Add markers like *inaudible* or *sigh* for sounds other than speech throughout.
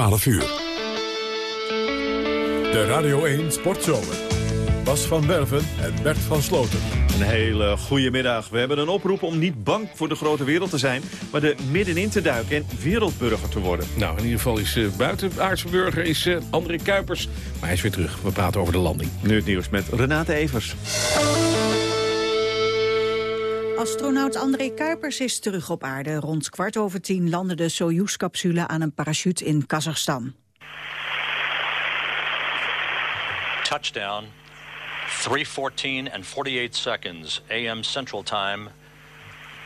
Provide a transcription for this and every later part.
12 uur. De Radio 1 Sportzomer. Bas van Werven en Bert van Sloten. Een hele goede middag. We hebben een oproep om niet bang voor de grote wereld te zijn... maar er middenin te duiken en wereldburger te worden. Nou, in ieder geval is uh, buitenaardse burger is, uh, André Kuipers. Maar hij is weer terug. We praten over de landing. Nu het nieuws met Renate Evers. Astronaut André Kuipers is terug op aarde. Rond kwart over tien landde de Soyuz-capsule aan een parachute in Kazachstan. Touchdown, 3.14 and 48 seconds, AM Central Time.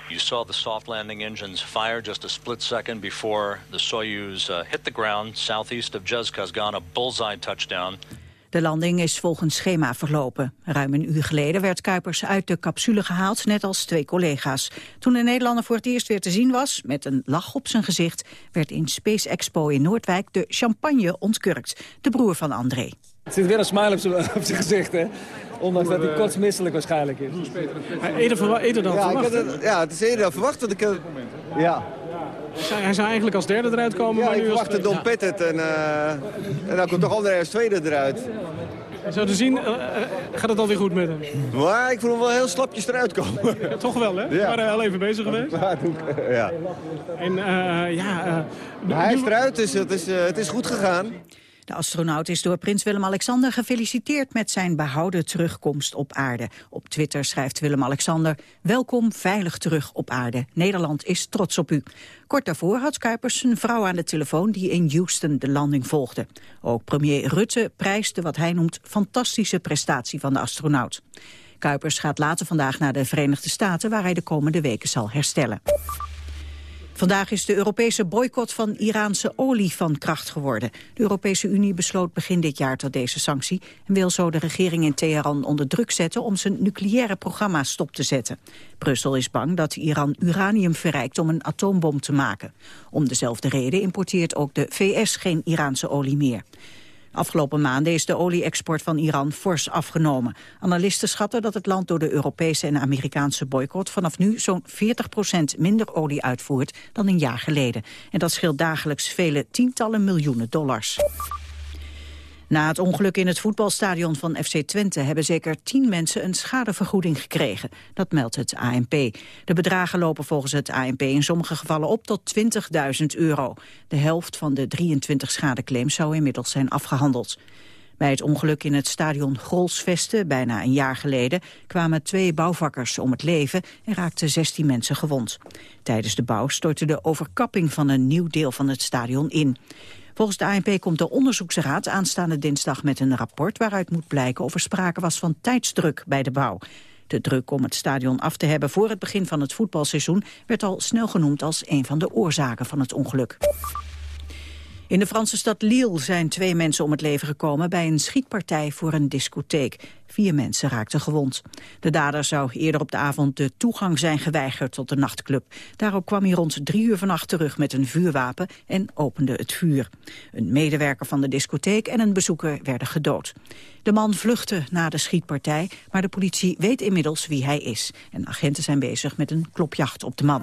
You saw the soft landing engines fire just a split second before the Soyuz uh, hit the ground southeast of Jezkazgan, a bullseye touchdown. De landing is volgens schema verlopen. Ruim een uur geleden werd Kuipers uit de capsule gehaald, net als twee collega's. Toen de Nederlander voor het eerst weer te zien was, met een lach op zijn gezicht... werd in Space Expo in Noordwijk de champagne ontkurkt. De broer van André. Het zit weer een smile *laughs* op zijn gezicht, hè? Ondanks dat hij kortsmisselijk waarschijnlijk is. Eerder, eerder dan ja, verwacht, het, ja, het is eerder dan verwacht. Want ik, ja. Hij zou eigenlijk als derde eruit komen. Ja, maar ik nu verwachtte Don Pettit en, uh, en dan komt toch André als tweede eruit. Zo te zien uh, gaat het alweer goed met hem. Maar ik voel hem wel heel slapjes eruit komen. Ja, toch wel, hè? Ja. We waren al even bezig geweest. Ja. En uh, ja... hij is eruit, dus het is, het is goed gegaan. De astronaut is door prins Willem-Alexander gefeliciteerd met zijn behouden terugkomst op aarde. Op Twitter schrijft Willem-Alexander, welkom veilig terug op aarde. Nederland is trots op u. Kort daarvoor had Kuipers zijn vrouw aan de telefoon die in Houston de landing volgde. Ook premier Rutte prijsde wat hij noemt fantastische prestatie van de astronaut. Kuipers gaat later vandaag naar de Verenigde Staten waar hij de komende weken zal herstellen. Vandaag is de Europese boycott van Iraanse olie van kracht geworden. De Europese Unie besloot begin dit jaar tot deze sanctie... en wil zo de regering in Teheran onder druk zetten... om zijn nucleaire programma stop te zetten. Brussel is bang dat Iran uranium verrijkt om een atoombom te maken. Om dezelfde reden importeert ook de VS geen Iraanse olie meer. Afgelopen maanden is de olie-export van Iran fors afgenomen. Analisten schatten dat het land door de Europese en Amerikaanse boycott vanaf nu zo'n 40% minder olie uitvoert dan een jaar geleden. En dat scheelt dagelijks vele tientallen miljoenen dollars. Na het ongeluk in het voetbalstadion van FC Twente hebben zeker tien mensen een schadevergoeding gekregen. Dat meldt het ANP. De bedragen lopen volgens het ANP in sommige gevallen op tot 20.000 euro. De helft van de 23 schadeclaims zou inmiddels zijn afgehandeld. Bij het ongeluk in het stadion Grolsvesten, bijna een jaar geleden, kwamen twee bouwvakkers om het leven en raakten 16 mensen gewond. Tijdens de bouw stortte de overkapping van een nieuw deel van het stadion in. Volgens de ANP komt de onderzoeksraad aanstaande dinsdag met een rapport... waaruit moet blijken of er sprake was van tijdsdruk bij de bouw. De druk om het stadion af te hebben voor het begin van het voetbalseizoen... werd al snel genoemd als een van de oorzaken van het ongeluk. In de Franse stad Lille zijn twee mensen om het leven gekomen bij een schietpartij voor een discotheek. Vier mensen raakten gewond. De dader zou eerder op de avond de toegang zijn geweigerd tot de nachtclub. Daarop kwam hij rond drie uur vannacht terug met een vuurwapen en opende het vuur. Een medewerker van de discotheek en een bezoeker werden gedood. De man vluchtte na de schietpartij, maar de politie weet inmiddels wie hij is. En agenten zijn bezig met een klopjacht op de man.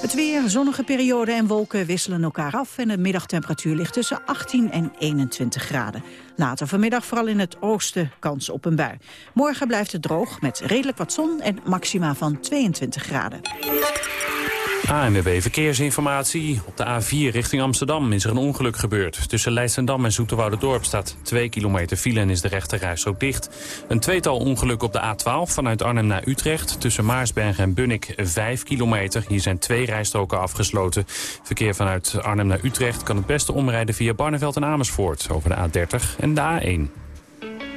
Het weer, zonnige periode en wolken wisselen elkaar af... en de middagtemperatuur ligt tussen 18 en 21 graden. Later vanmiddag vooral in het oosten kans op een bui. Morgen blijft het droog met redelijk wat zon en maxima van 22 graden. ANWB Verkeersinformatie. Op de A4 richting Amsterdam is er een ongeluk gebeurd. Tussen Leidschendam en Dorp staat 2 kilometer file en is de rechterrijstrook dicht. Een tweetal ongeluk op de A12 vanuit Arnhem naar Utrecht. Tussen Maarsberg en Bunnik 5 kilometer. Hier zijn twee rijstroken afgesloten. Verkeer vanuit Arnhem naar Utrecht kan het beste omrijden via Barneveld en Amersfoort... over de A30 en de A1.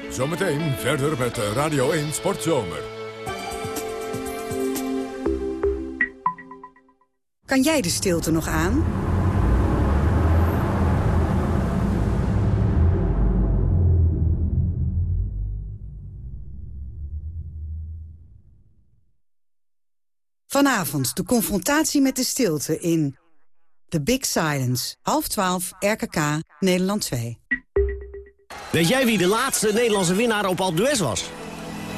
Zometeen verder met Radio 1 Sportzomer. Kan jij de stilte nog aan? Vanavond de confrontatie met de stilte in The Big Silence. Half twaalf, RKK, Nederland 2. Weet jij wie de laatste Nederlandse winnaar op Alpe d'Huez was?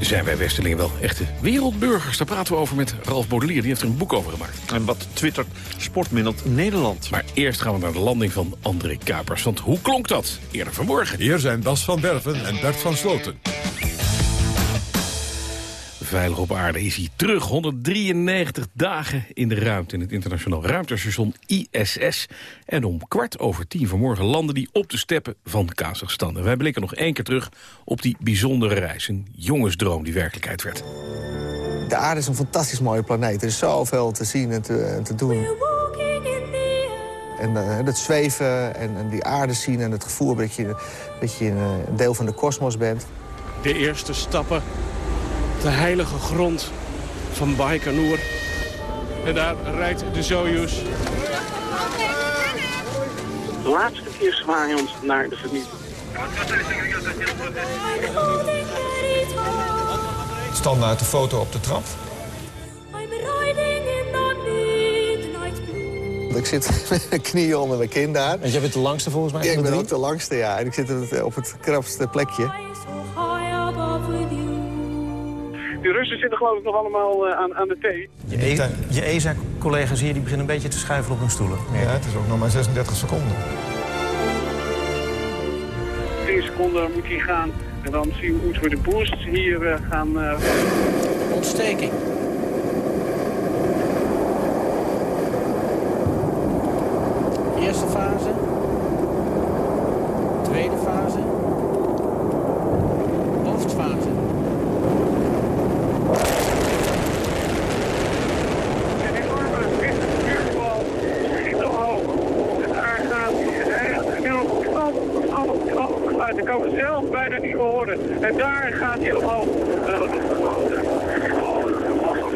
Zijn wij Westerlingen wel echte wereldburgers? Daar praten we over met Ralf Baudelier. Die heeft er een boek over gemaakt. En wat twittert Sportmiddeld Nederland. Maar eerst gaan we naar de landing van André Kuipers. Want hoe klonk dat? Eerder vanmorgen. Hier zijn Bas van Werven en Bert van Sloten. Veilig op aarde is hij terug. 193 dagen in de ruimte in het internationaal ruimtestation ISS. En om kwart over tien vanmorgen landen die op de steppen van Kazachstan. En wij blikken nog één keer terug op die bijzondere reis. Een jongensdroom die werkelijkheid werd. De aarde is een fantastisch mooie planeet. Er is zoveel te zien en te, en te doen. En uh, het zweven en, en, die aarde zien en het gevoel dat je, dat je een deel van de kosmos bent. De eerste stappen de heilige grond van Baikonur. En daar rijdt de Soyuz. De laatste keer zwaaien ons naar de vernietiging. Standaard de foto op de trap. Ik zit met mijn knieën onder mijn kin daar. En jij bent de langste volgens mij? Ja, ik ben ook de langste, ja. En ik zit op het krapste plekje. De Russen zitten geloof ik nog allemaal uh, aan, aan de thee. Je, je ESA-collega's hier die beginnen een beetje te schuiven op hun stoelen. Ja, het is ook nog maar 36 seconden. 10 seconden moet hij gaan. En dan zien we hoe we de boosts hier uh, gaan... Uh... Ontsteking. Eerste fase. Tweede fase. Hoofdfase. Ik kan het zelf bijna niet horen. En daar gaat hij omhoog.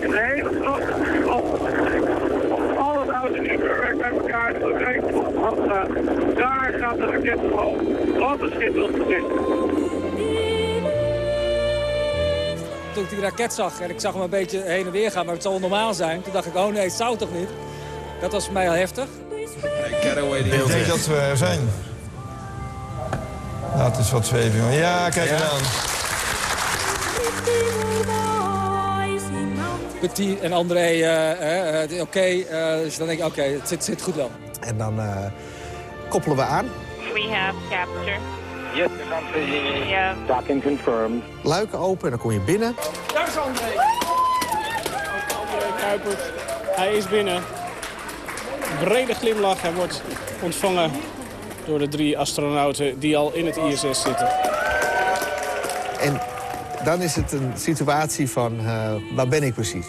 Een hele Al het oude werkt bij elkaar. Daar gaat de raket omhoog. Wat een schitterend gezicht. Toen ik die raket zag en ik zag hem een beetje heen en weer gaan, maar het zal normaal zijn. Toen dacht ik, oh nee, het zou toch niet? Dat was voor mij al heftig. Ik denk dat we er zijn. Nou, het is wat zweving. Ja, kijk ja. aan. Petit en André, uh, uh, oké. Okay, uh, dus dan denk ik, oké, okay, het zit, zit, goed wel. En dan koppelen we aan. We have capture. Yes, yeah. Docking confirmed. Luiken open en dan kom je binnen. Daar is André. André Kuipert. Hij is binnen. Brede glimlach. Hij wordt ontvangen door de drie astronauten die al in het ISS zitten. En dan is het een situatie van, uh, waar ben ik precies?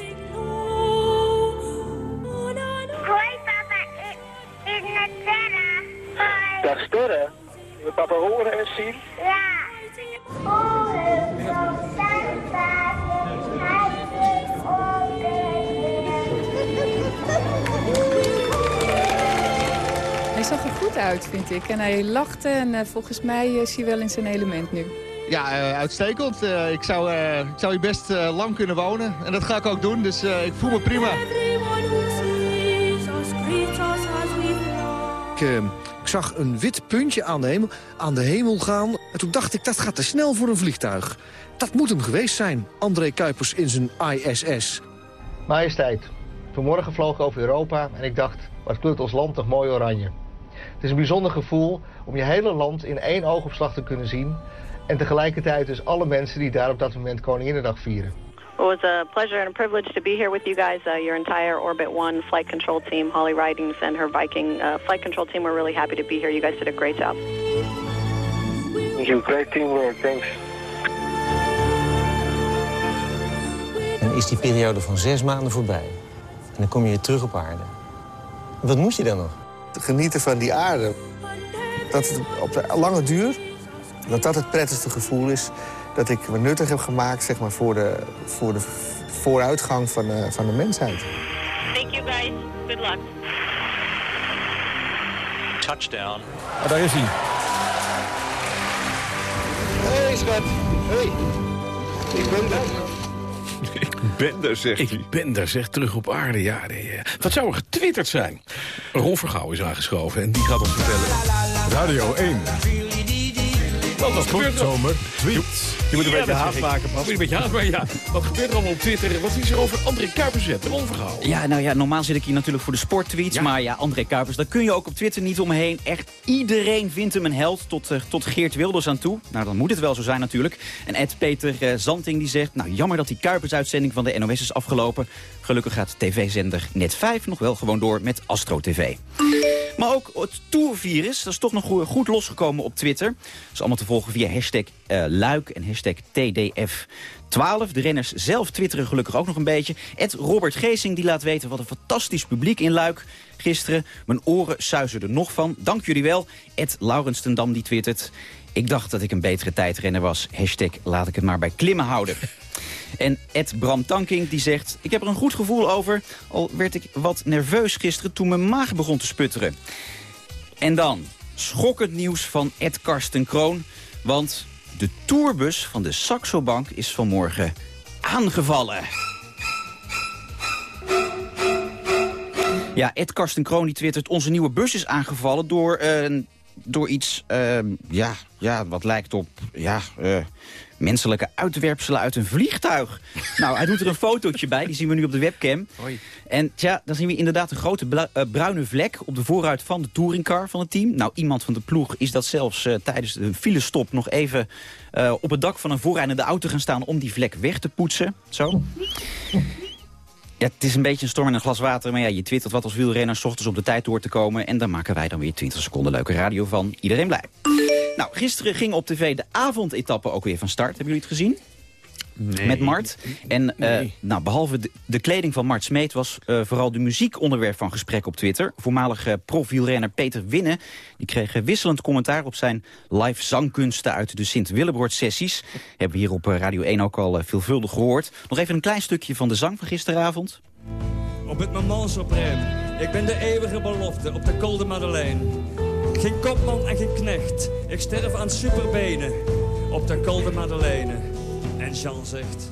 Vind ik. En hij lachte en uh, volgens mij is hij wel in zijn element nu. Ja, uh, uitstekend. Uh, ik, zou, ik zou hier best lang kunnen wonen. En dat ga ik ook doen, dus ik voel me prima. Ik, ik, zag een wit puntje aan de, hemel, aan de hemel gaan. En toen dacht ik, dat gaat te snel voor een vliegtuig. Dat moet hem geweest zijn, André Kuipers in zijn ISS. Majesteit, vanmorgen vloog ik over Europa en ik dacht... wat kleurt ons land toch mooi oranje. Het is een bijzonder gevoel om je hele land in één oogopslag te kunnen zien... en tegelijkertijd dus alle mensen die daar op dat moment Koninginnedag vieren. It was a pleasure and a privilege to be here with you guys. Uh, your entire Orbit One flight control team, Holly Ridings and her Viking uh, flight control team, we're really happy to be here. You guys did a great job. You. Great teamwork. Thanks. En is die periode van zes maanden voorbij. En dan kom je weer terug op aarde. Wat moet je dan nog? Genieten van die aarde. Dat het op de lange duur, dat dat het prettigste gevoel is dat ik me nuttig heb gemaakt zeg maar, voor, de, voor de vooruitgang van, uh, van de mensheid. Thank you guys. Good luck. touchdown. Ah, daar is hij. Hey schat. Hey. Ik ben er. *laughs* Ik ben er, zegt hij. Ik ben daar, zeg, terug op aarde. Ja, nee, eh. Wat zou er getwitterd zijn? Ron Vergouw is aangeschoven en die gaat ons vertellen. Radio 1. Wat, wat gebeurt er? Sportzomer tweets. Je moet een Ja, beetje haast maken, Moet je een beetje haast maken, ja. Wat gebeurt er allemaal op Twitter? Wat is er over André Kuipers zetten? Ron Vergouw. Ja, nou ja, normaal zit ik hier natuurlijk voor de sporttweets. Maar ja, André Kuipers, daar kun je ook op Twitter niet omheen. Echt iedereen vindt hem een held, tot, eh, tot Geert Wilders aan toe. Nou, dan moet het wel zo zijn natuurlijk. En Ed Peter eh, Zanting die zegt... nou, jammer dat die Kuipers-uitzending van de NOS is afgelopen. Gelukkig gaat tv-zender Net 5 nog wel gewoon door met Astro TV. Maar ook het Tourvirus, dat is toch nog goed, goed losgekomen op Twitter. Dat is allemaal te volgen via hashtag eh, Luik en hashtag TDF12. De renners zelf twitteren gelukkig ook nog een beetje. Ed Robert Geesing die laat weten wat een fantastisch publiek in Luik gisteren. Mijn oren suizen er nog van. Dank jullie wel. Ed Laurens die twittert. Ik dacht dat ik een betere tijdrenner was. Hashtag laat ik het maar bij klimmen houden. *laughs* En Ed Bram Tanking die zegt... ik heb er een goed gevoel over, al werd ik wat nerveus gisteren... toen mijn maag begon te sputteren. En dan schokkend nieuws van Ed Karsten Kroon. Want de tourbus van de Saxo Bank is vanmorgen aangevallen. Ja, Ed Karsten die twittert... onze nieuwe bus is aangevallen door, eh, door iets... eh, ja, ja, wat lijkt op... Ja, eh, menselijke uitwerpselen uit een vliegtuig. *laughs* nou, hij doet er een fotootje bij, die zien we nu op de webcam. En tja, dan zien we inderdaad een grote eh, bruine vlek op de voorruit van de touringcar van het team. Nou, iemand van de ploeg is dat zelfs eh, tijdens de filestop nog even eh, op het dak van een voorrijdende auto gaan staan om die vlek weg te poetsen. Zo. Ja, het is een beetje een storm in een glas water, maar ja, je twittert wat als wielrenner, s ochtends op de tijd door te komen. En daar maken wij dan weer 20 seconden leuke radio van. Iedereen blij. Nou, gisteren ging op tv de avondetappe ook weer van start. Hebben jullie het gezien? Met Mart. En eh, nou, behalve de, de kleding van Mart Smeet was eh, vooral de muziek onderwerp van gesprek op Twitter. Voormalige profielrenner Peter Winnen die kreeg eh, wisselend commentaar op zijn live zangkunsten uit de Sint-Willebroord-sessies. Hebben we hier op eh, Radio 1 ook al eh, veelvuldig gehoord. Nog even een klein stukje van de zang van gisteravond. Op het moment supreme. Ik ben de eeuwige belofte op de Col de Madeleine. Geen kopman en geen knecht. Ik sterf aan superbenen op de Col de Madeleine. En Jean zegt...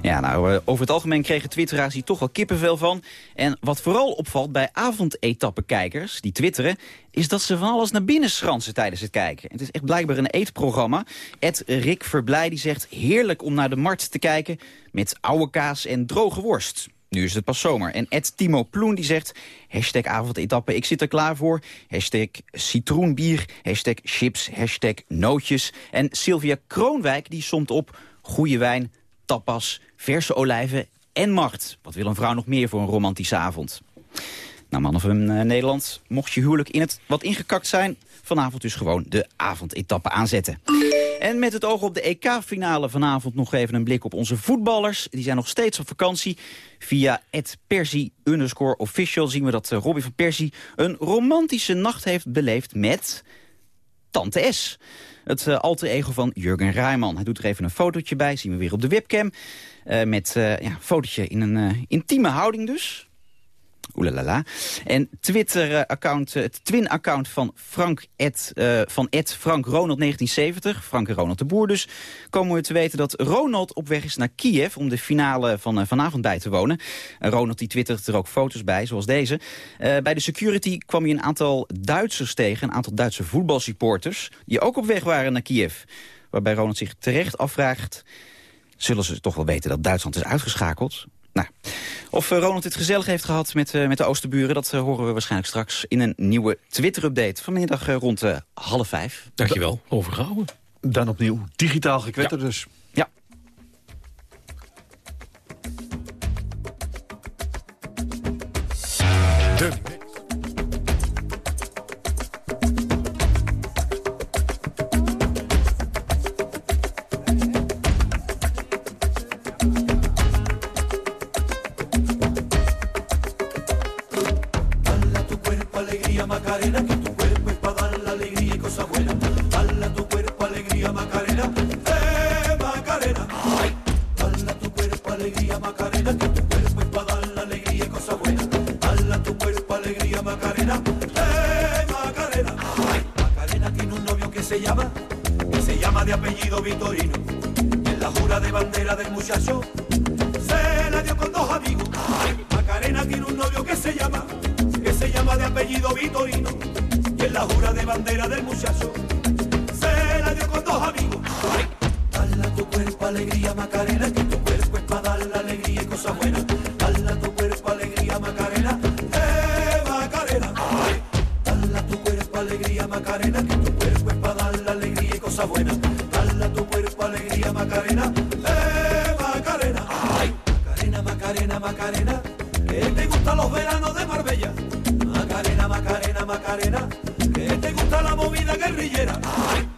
Ja, nou, eh, over het algemeen kregen twitteraars hier toch wel kippenvel van. En wat vooral opvalt bij avondetappenkijkers, die twitteren... is dat ze van alles naar binnen schransen tijdens het kijken. Het is echt blijkbaar een eetprogramma. Ed Rick Verblij die zegt heerlijk om naar de markt te kijken... met oude kaas en droge worst. Nu is het pas zomer. En Ed Timo Ploen die zegt... hashtag avondetappe, ik zit er klaar voor. Hashtag citroenbier, hashtag chips, hashtag nootjes. En Sylvia Kroonwijk die somt op goede wijn, tapas, verse olijven en macht. Wat wil een vrouw nog meer voor een romantische avond? Nou, mannen van eh, Nederland, mocht je huwelijk in het wat ingekakt zijn... vanavond dus gewoon de avondetappe aanzetten. En met het oog op de EK-finale vanavond nog even een blik op onze voetballers. Die zijn nog steeds op vakantie. Via Persie underscore official zien we dat eh, Robbie van Persie... een romantische nacht heeft beleefd met Tante S. Het eh, alter ego van Jurgen Rijman. Hij doet er even een fotootje bij, zien we weer op de webcam. Met eh, ja, een fotootje in een intieme houding dus. Oelalala. En Twitter-account, het twin-account van Frank eh, van Frank Ronald 1970, Frank en Ronald de Boer dus, komen we te weten dat Ronald op weg is naar Kiev om de finale van eh, vanavond bij te wonen. En Ronald die twittert er ook foto's bij, zoals deze. Eh, bij de security kwam hij een aantal Duitsers tegen, een aantal Duitse voetbalsupporters, die ook op weg waren naar Kiev. Waarbij Ronald zich terecht afvraagt, zullen ze toch wel weten dat Duitsland is uitgeschakeld? Nou, of eh, Ronald dit gezellig heeft gehad met, eh, met de Oosterburen... dat eh, horen we waarschijnlijk straks in een nieuwe Twitter-update... vanmiddag eh, rond eh, half vijf. Dankjewel, overgehouden. Dan opnieuw digitaal gekwetter dus. Ja. De del muchacho se la dio con dos amigos. Macarena tiene un novio que se llama, que se llama de apellido Vitorino. Y en la jura de bandera del muchacho se la dio con dos amigos. Dale a tu cuerpo alegría Macarena, que tu cuerpo es para dar la alegría y cosas buenas. guerrillera. ¡Ay!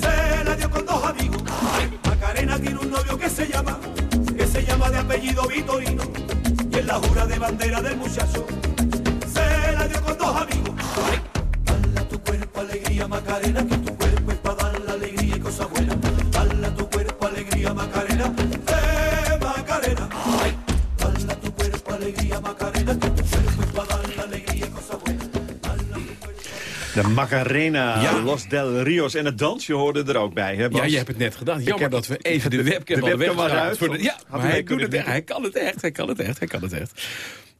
Se la dio con dos amigos. Macarena tiene un novio que se llama, que se llama de apellido Vitorino. Y en la jura de bandera del muchacho se la dio con dos amigos. Dale a tu cuerpo alegría Macarena, Macarena, Ja. Los Del Rios en het dansje hoorde er ook bij. Hè, Bas? Ja, je hebt het net gedaan. Ik Jammer heb- dat we even de webcam de webcam uit, voor de- want Ja, maar hij doet het, hij kan het echt, hij kan het echt, hij kan het echt.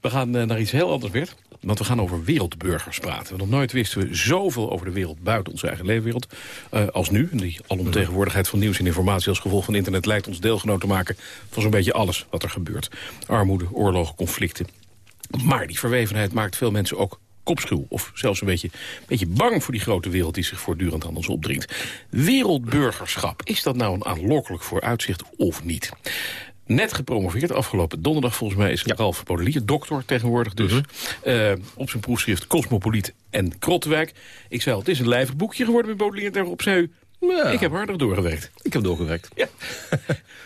We gaan eh, naar iets heel anders, Bert. Want we gaan over wereldburgers praten. Nog nooit wisten we zoveel over de wereld buiten onze eigen leefwereld eh, als nu. En die alomtegenwoordigheid van nieuws en informatie als gevolg van internet... lijkt ons deelgenoot te maken van zo'n beetje alles wat er gebeurt. Armoede, oorlogen, conflicten. Maar die verwevenheid maakt veel mensen ook kopschuw. Of zelfs een beetje, beetje bang voor die grote wereld die zich voortdurend aan ons opdringt. Wereldburgerschap, is dat nou een aanlokkelijk vooruitzicht of niet? Net gepromoveerd, afgelopen donderdag volgens mij is Ralf Podelier, dokter tegenwoordig dus. eh, op zijn proefschrift Cosmopoliet en Krotwijk. Ik zei al, het is een lijvig boekje geworden met Baudelaire. Daarop zei u, ik heb harder doorgewerkt. Ik heb doorgewerkt. Ja.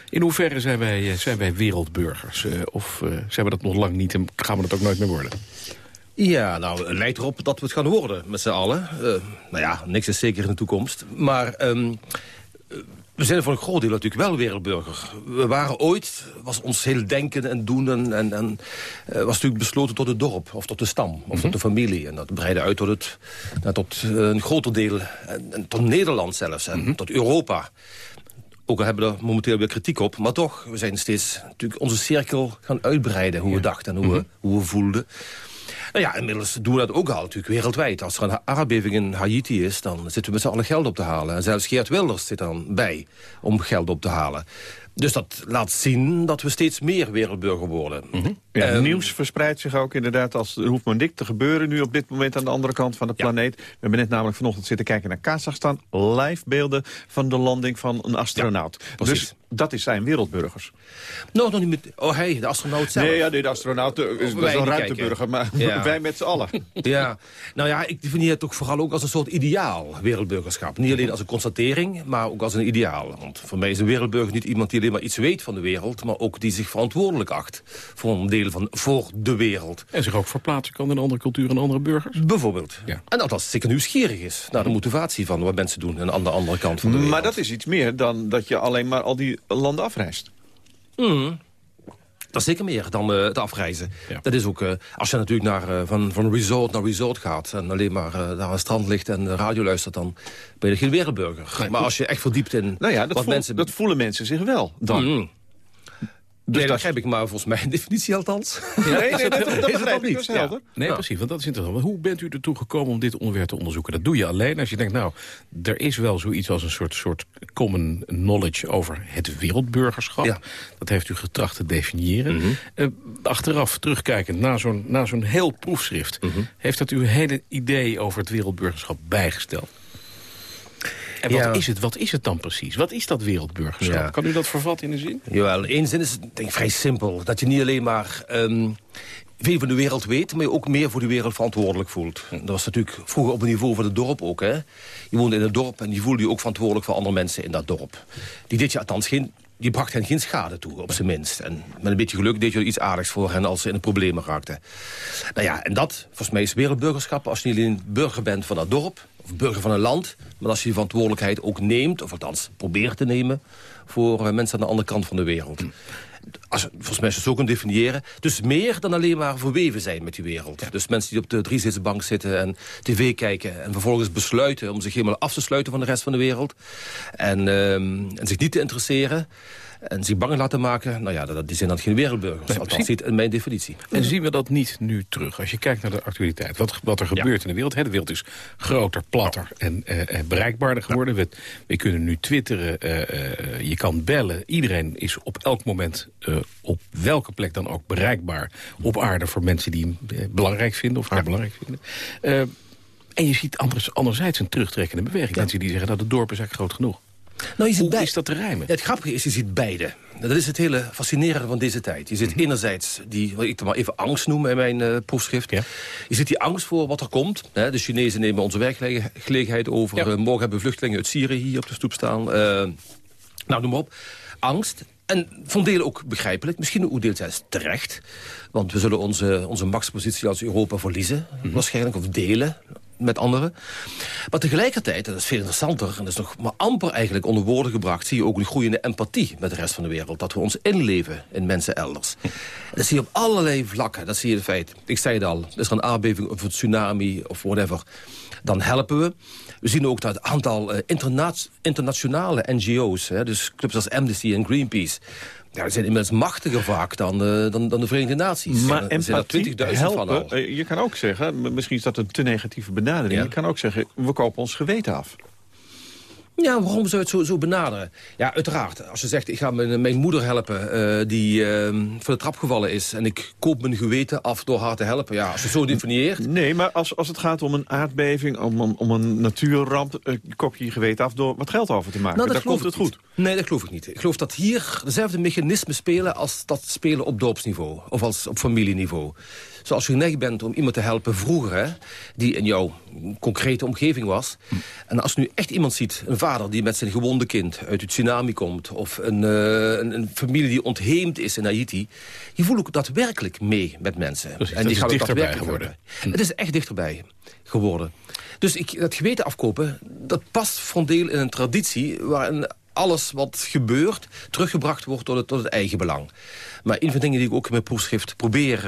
In hoeverre zijn wij, eh, zijn wij wereldburgers? Eh, of zijn we dat nog lang niet en gaan we dat ook nooit meer worden? Ja, nou, het lijkt erop dat we het gaan worden met z'n allen. Eh, nou ja, niks is zeker in de toekomst. Maar ehm, eh, we zijn voor een groot deel natuurlijk wel wereldburger. We waren ooit, was ons heel denken en doen... en, en, en eh, was natuurlijk besloten tot het dorp, of tot de stam, of tot de familie. En dat breidde uit tot, het, nou, tot een groter deel, en, en tot Nederland zelfs, en tot Europa. Ook al hebben we er momenteel weer kritiek op. Maar toch, we zijn steeds natuurlijk onze cirkel gaan uitbreiden. Hoe we dachten en hoe, we, hoe we voelden. Nou ja, inmiddels doen we dat ook al natuurlijk wereldwijd. Als er een aardbeving in Haiti is, dan zitten we met z'n allen geld op te halen. En zelfs Geert Wilders zit dan bij om geld op te halen. Dus dat laat zien dat we steeds meer wereldburger worden. Ja, Ehm, nieuws verspreidt zich ook inderdaad als er hoeft maar dik te gebeuren nu op dit moment aan de andere kant van de planeet. We hebben net namelijk vanochtend zitten kijken naar Kazachstan. Live beelden van de landing van een astronaut. dus dat is zijn wereldburgers. Nou, nog niet met... Oh, hij, de astronaut zelf. Nee, ja, nee, de astronaut eh, is, Of dat is wij een ruimteburger, maar. *laughs* Ja. wij met z'n allen. *laughs* Ja, nou ja, ik definieer het toch vooral ook als een soort ideaal, wereldburgerschap. Niet alleen als een constatering, maar ook als een ideaal. Want voor mij is een wereldburger niet iemand die alleen maar iets weet van de wereld... maar ook die zich verantwoordelijk acht voor een deel van voor de wereld. En zich ook verplaatsen kan in andere culturen en andere burgers? Bijvoorbeeld. En dat als zeker nieuwsgierig is naar de motivatie van wat mensen doen... aan de andere kant van de wereld. Maar dat is iets meer dan dat je alleen maar al die landen afreist. Mm. Dat is zeker meer dan eh, het afreizen. Dat is ook, eh, als je natuurlijk naar, eh, van, van resort naar resort gaat... en alleen maar naar een strand ligt en de radio luistert... dan ben je geen wereldburger. maar als je echt verdiept in Nou ja, dat, wat mensen... dat voelen mensen zich wel dan. Mm. Nee, dat dat- begrijp ik, maar volgens mij een definitie althans. Nee, nee, *laughs* dat, begrijp ik. Dat niet? helder. Nee, Ja. precies, want dat is interessant. Hoe bent u ertoe gekomen om dit onderwerp te onderzoeken? Dat doe je alleen als je denkt, nou, er is wel zoiets als een soort, soort common knowledge over het wereldburgerschap. Dat heeft u getracht te definiëren. Mhm. Eh, achteraf, terugkijkend, na zo'n na zo'n heel proefschrift... Mhm. heeft dat uw hele idee over het wereldburgerschap bijgesteld? En wat, Ja. is het, wat is het dan precies? Wat is dat wereldburgerschap? Ja. Kan u dat vervatten in een zin? Jawel, in één zin is het denk ik vrij simpel. Dat je niet alleen maar ehm, veel van de wereld weet... maar je ook meer voor de wereld verantwoordelijk voelt. Dat was natuurlijk vroeger op het niveau van het dorp ook. Hè? Je woonde in een dorp en je voelde je ook verantwoordelijk... voor andere mensen in dat dorp. Die deed je althans geen... Die bracht hen geen schade toe, op zijn minst. En met een beetje geluk deed je er iets aardigs voor hen als ze in de problemen raakten. Nou ja, en dat, volgens mij, is wereldburgerschap. Als je niet alleen burger bent van dat dorp, of burger van een land... maar als je die verantwoordelijkheid ook neemt, of althans probeert te nemen... voor eh, mensen aan de andere kant van de wereld. Als, volgens mij is het zo kunnen definiëren. Dus meer dan alleen maar verweven zijn met die wereld. Dus mensen die op de driezitsbank zitten en tv kijken... en vervolgens besluiten om zich helemaal af te sluiten van de rest van de wereld. En, ehm, en zich niet te interesseren en zich bang laten maken... nou ja, dat, die zijn dan geen wereldburgers. Althans niet in mijn definitie. En zien we dat niet nu terug? Als je kijkt naar de actualiteit, wat, wat er gebeurt in de wereld. Hè, de wereld is groter, platter en eh, eh, bereikbaarder geworden. We, we kunnen nu twitteren, eh, eh, je kan bellen. Iedereen is op elk moment, op welke plek dan ook, bereikbaar op aarde... voor mensen die hem belangrijk vinden of haar belangrijk vinden. En je ziet anders, anderzijds een terugtrekkende beweging. Mensen die zeggen, nou, de dorp is eigenlijk groot genoeg. Nou, je Hoe bij- is dat te rijmen? Het grappige is, je ziet beide. Dat is het hele fascinerende van deze tijd. Je ziet enerzijds die, wat ik het maar even angst noem in mijn eh, proefschrift. Je ziet die angst voor wat er komt. Hè, de Chinezen nemen onze werkgelegenheid over. Eh, morgen hebben vluchtelingen uit Syrië hier op de stoep staan. Eh, nou, noem maar op. Angst. En van delen ook begrijpelijk. Misschien ook deeltijds terecht. Want we zullen onze, onze machtspositie als Europa verliezen. Waarschijnlijk. Of delen met anderen. Maar tegelijkertijd, en dat is veel interessanter... en dat is nog maar amper eigenlijk onder woorden gebracht... zie je ook een groeiende empathie met de rest van de wereld. Dat we ons inleven in mensen elders. Dat zie je op allerlei vlakken. Dat zie je in feite. Ik zei het al, is er een aardbeving of een tsunami of whatever... dan helpen we. We zien ook dat het aantal eh, interna internationale NGO's... Hè, dus clubs als Amnesty en Greenpeace... Ja, die zijn inmiddels machtiger vaak dan, dan, dan de Verenigde Naties. Maar empathie er 20.000 van al. helpen, eh, je kan ook zeggen, misschien is dat een te negatieve benadering... je kan ook zeggen, we kopen ons geweten af. Ja, waarom zou je het zo, zo benaderen? Ja, uiteraard. Als je zegt, ik ga mijn, mijn moeder helpen... eh, die eh, van de trap gevallen is... en ik koop mijn geweten af door haar te helpen. Ja, als je het zo definieert... Nee, maar als, als het gaat om een aardbeving, om, om, om een natuurramp... eh, koop je je geweten af door wat geld over te maken. Nou, Daar geloof komt het goed. Nee, dat geloof ik niet. Ik geloof dat hier dezelfde mechanismen spelen... als dat spelen op dorpsniveau of als op familieniveau. Zoals je geneigd bent om iemand te helpen vroeger... Hè, die in jouw concrete omgeving was. En als je nu echt iemand ziet, een vader die met zijn gewonde kind... uit het tsunami komt, of een, eh, een, een familie die ontheemd is in Haiti... je voelt ook daadwerkelijk mee met mensen. En die gaan ook dichterbij daadwerkelijk geworden. helpen. Het is echt dichterbij geworden. Dus ik, dat geweten afkopen, dat past voor een deel in een traditie... waarin alles wat gebeurt teruggebracht wordt tot het, tot het eigen belang. Maar een van de dingen die ik ook in mijn proefschrift probeer eh,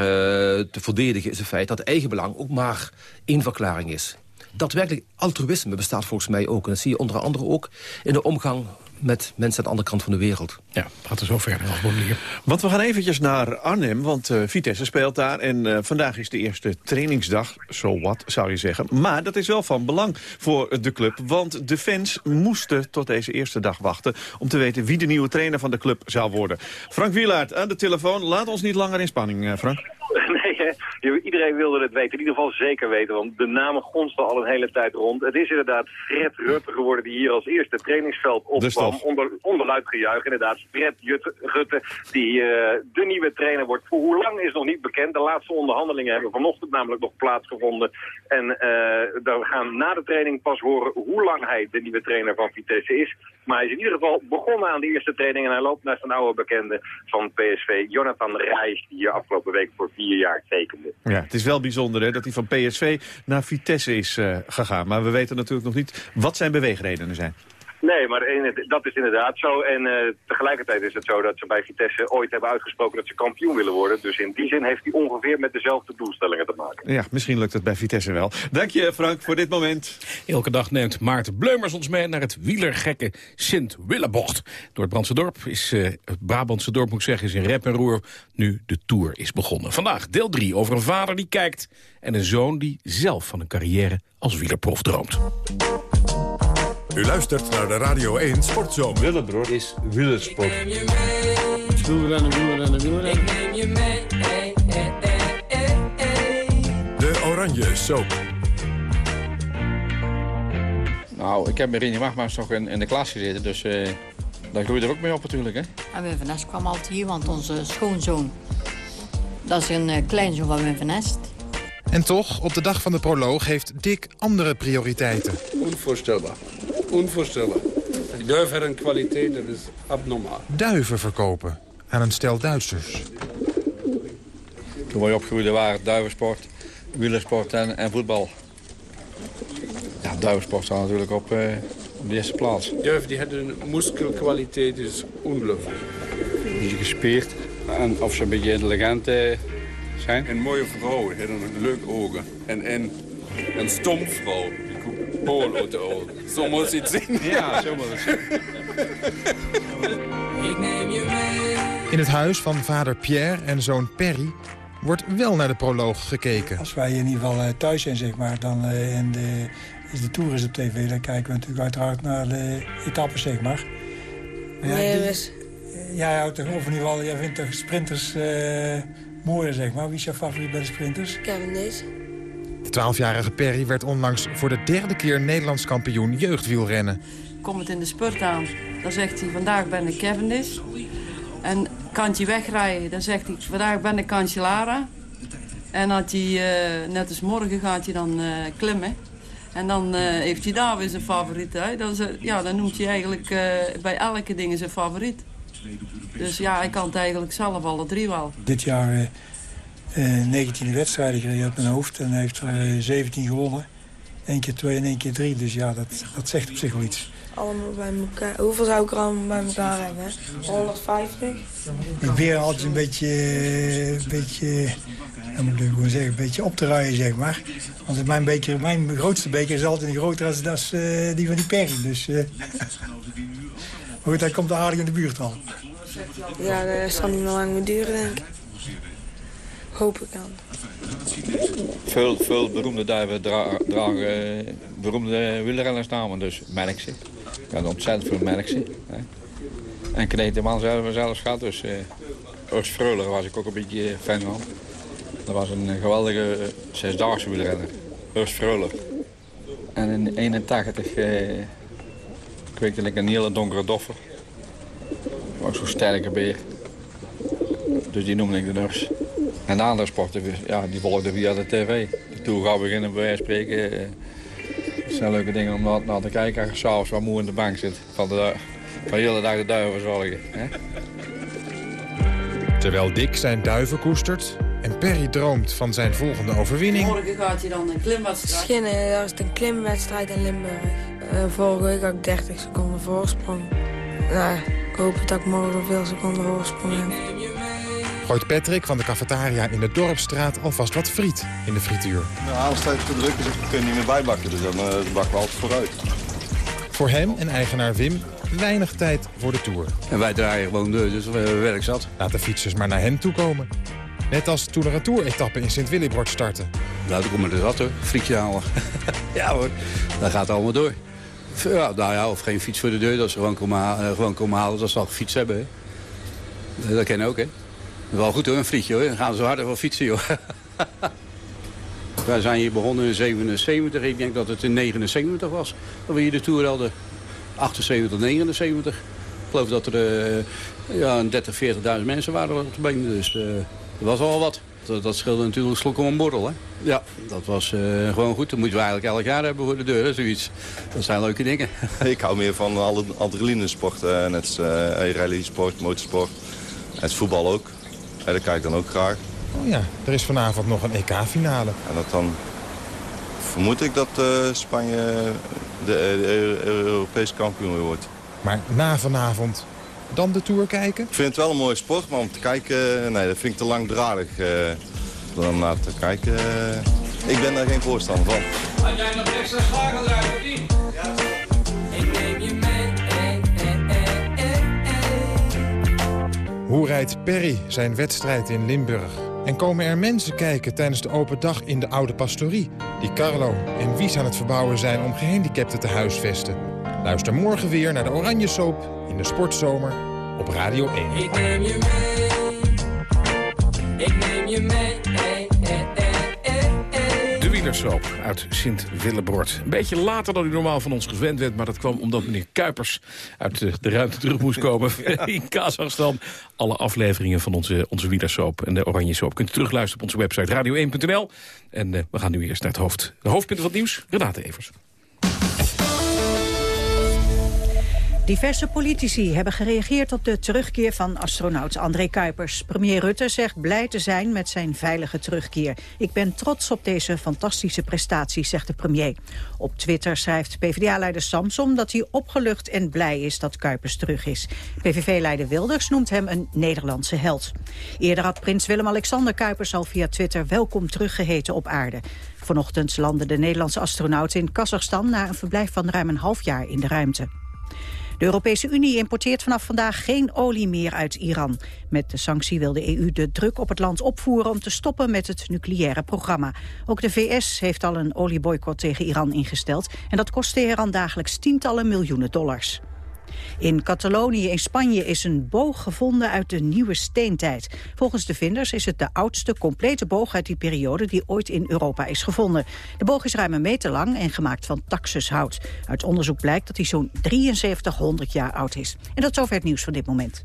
te verdedigen... is het feit dat eigenbelang ook maar één verklaring is. Daadwerkelijk altruïsme bestaat volgens mij ook. En dat zie je onder andere ook in de omgang met mensen aan de andere kant van de wereld. Ja, gaat er zo ver nog manier. Want we gaan eventjes naar Arnhem, want eh, Vitesse speelt daar. En eh, vandaag is de eerste trainingsdag, zo wat zou je zeggen. Maar dat is wel van belang voor de club. Want de fans moesten tot deze eerste dag wachten... om te weten wie de nieuwe trainer van de club zou worden. Frank Wielaert aan de telefoon. Laat ons niet langer in spanning, eh, Frank. *laughs* Je- iedereen wilde het weten. In ieder geval zeker weten, want de namen gonsten al een hele tijd rond. Het is inderdaad Fred Rutte geworden die hier als eerste trainingsveld opkwam. stof. Onder, onder luid gejuich, inderdaad. Fred Jutte- Rutte, die eh, de nieuwe trainer wordt. Voor hoe lang is nog niet bekend. De laatste onderhandelingen hebben vanochtend namelijk nog plaatsgevonden. En eh, we gaan na de training pas horen hoe lang hij de nieuwe trainer van Vitesse is. Maar hij is in ieder geval begonnen aan de eerste training. En hij loopt naar zijn oude bekende van PSV, Jonathan Reis, die hier afgelopen week voor vier jaar Ja, het is wel bijzonder hè, dat hij van PSV naar Vitesse is eh, gegaan. Maar we weten natuurlijk nog niet wat zijn beweegredenen zijn. Nee, maar in- dat is inderdaad zo. En eh, tegelijkertijd is het zo dat ze bij Vitesse ooit hebben uitgesproken dat ze kampioen willen worden. Dus in die zin heeft hij ongeveer met dezelfde doelstellingen te maken. Ja, misschien lukt het bij Vitesse wel. Dank je Frank voor dit moment. Elke dag neemt Maarten Bleumers ons mee naar het wielergekke Sint-Willebocht. Door het Brabantse dorp is, eh, het Brabantse dorp moet ik zeggen, is in rep en roer nu de Tour is begonnen. Vandaag deel 3 over een vader die kijkt en een zoon die zelf van een carrière als wielerprof droomt. U luistert naar de Radio 1 Sportzomer. Willebroer is wielersport. Wielrennen, wielrennen, wielrennen. De Oranje Soap. Nou, ik heb met Rini Wagmans nog in, in de klas gezeten, dus eh daar groei je er ook mee op natuurlijk. Hè? En Wim van Nest kwam altijd hier, want onze schoonzoon... dat is een eh, kleinzoon van Wim van Nest. En toch, op de dag van de proloog heeft Dick andere prioriteiten. Onvoorstelbaar. Onvoorstelbaar. Die heeft een kwaliteit, dat is abnormaal. Duiven verkopen aan een stel Duitsers. Toen wij opgroeiden waren duivensport, wielersport en, en voetbal. Ja, duivensport staat natuurlijk op, eh, op de eerste plaats. Duif die heeft een muskelkwaliteit, dat is ongelooflijk. Een beetje gespierd en of ze een beetje intelligent eh, zijn. Een mooie vrouw, heeft een leuke ogen. En, en een stom vrouw, de ogen. Zo moet je het zien. Ja, zo moet het zien. In het huis van vader Pierre en zoon Perry wordt wel naar de proloog gekeken. Als wij in ieder geval eh, thuis zijn, zeg maar, dan eh, en de, is de Tour is op tv, dan kijken we natuurlijk uiteraard naar de etappes, zeg maar. Maar Nee, die- dus- eh, jij houdt toch, of in ieder geval, jij vindt toch sprinters eh mooier, zeg maar. Wie is jouw favoriet bij de sprinters? Kevin Dees. De 12-jarige Perry werd onlangs voor de derde keer Nederlands kampioen jeugdwielrennen. komt het in de spurt aan. Dan zegt hij, vandaag ben ik Cavendish. En kan hij wegrijden, dan zegt hij, vandaag ben ik Cancellara. En had hij, eh, net als morgen gaat hij dan eh, klimmen. En dan eh, heeft hij daar weer zijn favoriet. Hè? Dan, ja, dan noemt hij eigenlijk eh, bij elke ding zijn favoriet. Dus ja, hij kan het eigenlijk zelf alle drie wel. Dit jaar 19 wedstrijden gereden uit mijn hoofd en hij heeft er eh, 17 gewonnen. Eén keer twee en één keer drie, dus ja, dat, dat zegt op zich wel iets. Allemaal bij elkaar. Hoeveel zou ik er allemaal bij elkaar hebben? hè? 150? Ik probeer altijd een beetje, eh, een beetje, ja, moet ik gewoon zeggen, een beetje op te ruien, zeg maar. Want mijn, beker, mijn grootste beker is altijd groter als, als eh, die van die Perry. Dus, eh, *laughs* maar goed, hij komt aardig in de buurt al. Ja, dat zal niet meer lang meer duren, denk ik. Hoop ik dan. Veel, veel beroemde duiven dra- dragen eh, beroemde wielrennersnamen, dus Merckxen. Ik had ontzettend veel hè. En Kneteman zelf, zelfs gehad, dus uh, Urs Freuler was ik ook een beetje fan van. Dat was een geweldige eh, zesdaagse wielrenner, Urs Freuler. En in 81 eh, kweekte ik een hele donkere doffer. Ook zo'n sterke beer. Dus die noemde ik de Urs. En de andere sporten, ja, die volgden via de tv. De Tour gaat beginnen, bij wijze spreken. eh, Het zijn leuke dingen om naar, naar te kijken als je s'avonds wat moe in de bank zit. Van de, van de hele dag de duiven verzorgen. Hè? Terwijl Dick zijn duiven koestert en Perry droomt van zijn volgende overwinning... Morgen gaat hij dan een klimwedstrijd. Schinnen, daar is het een klimwedstrijd in Limburg. Eh, vorige week had ik 30 seconden voorsprong. Nou, ik hoop dat ik morgen veel seconden voorsprong heb. Gooit Patrick van de cafetaria in de Dorpstraat alvast wat friet in de frituur. Nou, als het te druk is, dan kun je niet meer bijbakken. Dus dan eh, bakken we altijd vooruit. Voor hem en eigenaar Wim weinig tijd voor de Tour. En wij draaien gewoon deur, dus we hebben werk zat. Laat de fietsers maar naar hen toe komen. Net als toen er een Tour-etappe in Sint-Willibrord startte. Nou, dan komen we er zat hoor. Frietje halen. *laughs* ja hoor, dat gaat allemaal door. Ja, nou ja, of geen fiets voor de deur, dat ze gewoon komen, ha- eh, gewoon komen halen dat ze al gefietst hebben. Hè. Dat ken je ook, hè. Wel goed hoor, een frietje hoor. Dan gaan ze harder wel fietsen, joh. *laughs* Wij zijn hier begonnen in 77. Ik denk dat het in 79 was. Dat we hier de Tour hadden. 78, 79. Ik geloof dat er eh, ja, een 30, 40.000 mensen waren op de been. Dus eh, dat was wel wat. Dat, dat scheelde natuurlijk een slok om een borrel, hè? Ja, dat was eh, gewoon goed. Dat moeten we eigenlijk elk jaar hebben voor de deur, hè, zoiets. Dat zijn leuke dingen. *laughs* Ik hou meer van alle adrenalinesporten. Net als uh, rallysport, motorsport. En het voetbal ook. En dat kijk ik dan ook graag. Oh ja, er is vanavond nog een EK-finale. En dat dan vermoed ik dat eh, Spanje de, de Europese kampioen wordt. Maar na vanavond dan de Tour kijken? Ik vind het wel een mooie sport, maar om te kijken, nee, dat vind ik te langdradig. Uh, om naar te kijken, ik ben daar geen voorstander van. Had jij nog extra niet? Ja. Hoe rijdt Perry zijn wedstrijd in Limburg? En komen er mensen kijken tijdens de open dag in de oude pastorie... die Carlo en Wies aan het verbouwen zijn om gehandicapten te huisvesten? Luister morgen weer naar de Oranje Soap in de Sportzomer op Radio 1. Ik neem je mee. Ik neem je mee. De wielersoap uit Sint-Willebord. Een beetje later dan u normaal van ons gewend bent... maar dat kwam omdat meneer Kuipers uit de, de ruimte terug moest komen *laughs* *laughs* in Kazachstan. Alle afleveringen van onze, onze en de Oranje Soap... kunt u terugluisteren op onze website radio1.nl. En uh, we gaan nu eerst naar het hoofd. De hoofdpunten van het nieuws, Renate Evers. Diverse politici hebben gereageerd op de terugkeer van astronaut André Kuipers. Premier Rutte zegt blij te zijn met zijn veilige terugkeer. Ik ben trots op deze fantastische prestatie, zegt de premier. Op Twitter schrijft PvdA-leider Samsom dat hij opgelucht en blij is dat Kuipers terug is. PVV-leider Wilders noemt hem een Nederlandse held. Eerder had prins Willem-Alexander Kuipers al via Twitter welkom teruggeheten op aarde. Vanochtend landde de Nederlandse astronaut in Kazachstan... na een verblijf van ruim een half jaar in de ruimte. De Europese Unie importeert vanaf vandaag geen olie meer uit Iran. Met de sanctie wil de EU de druk op het land opvoeren om te stoppen met het nucleaire programma. Ook de VS heeft al een olieboycott tegen Iran ingesteld. En dat kost Teheran dagelijks tientallen miljoenen dollars. In Catalonië in Spanje is een boog gevonden uit de nieuwe steentijd. Volgens de vinders is het de oudste complete boog uit die periode die ooit in Europa is gevonden. De boog is ruim een meter lang en gemaakt van taxushout. Uit onderzoek blijkt dat hij zo'n 7300 jaar oud is. En dat is zover het nieuws van dit moment.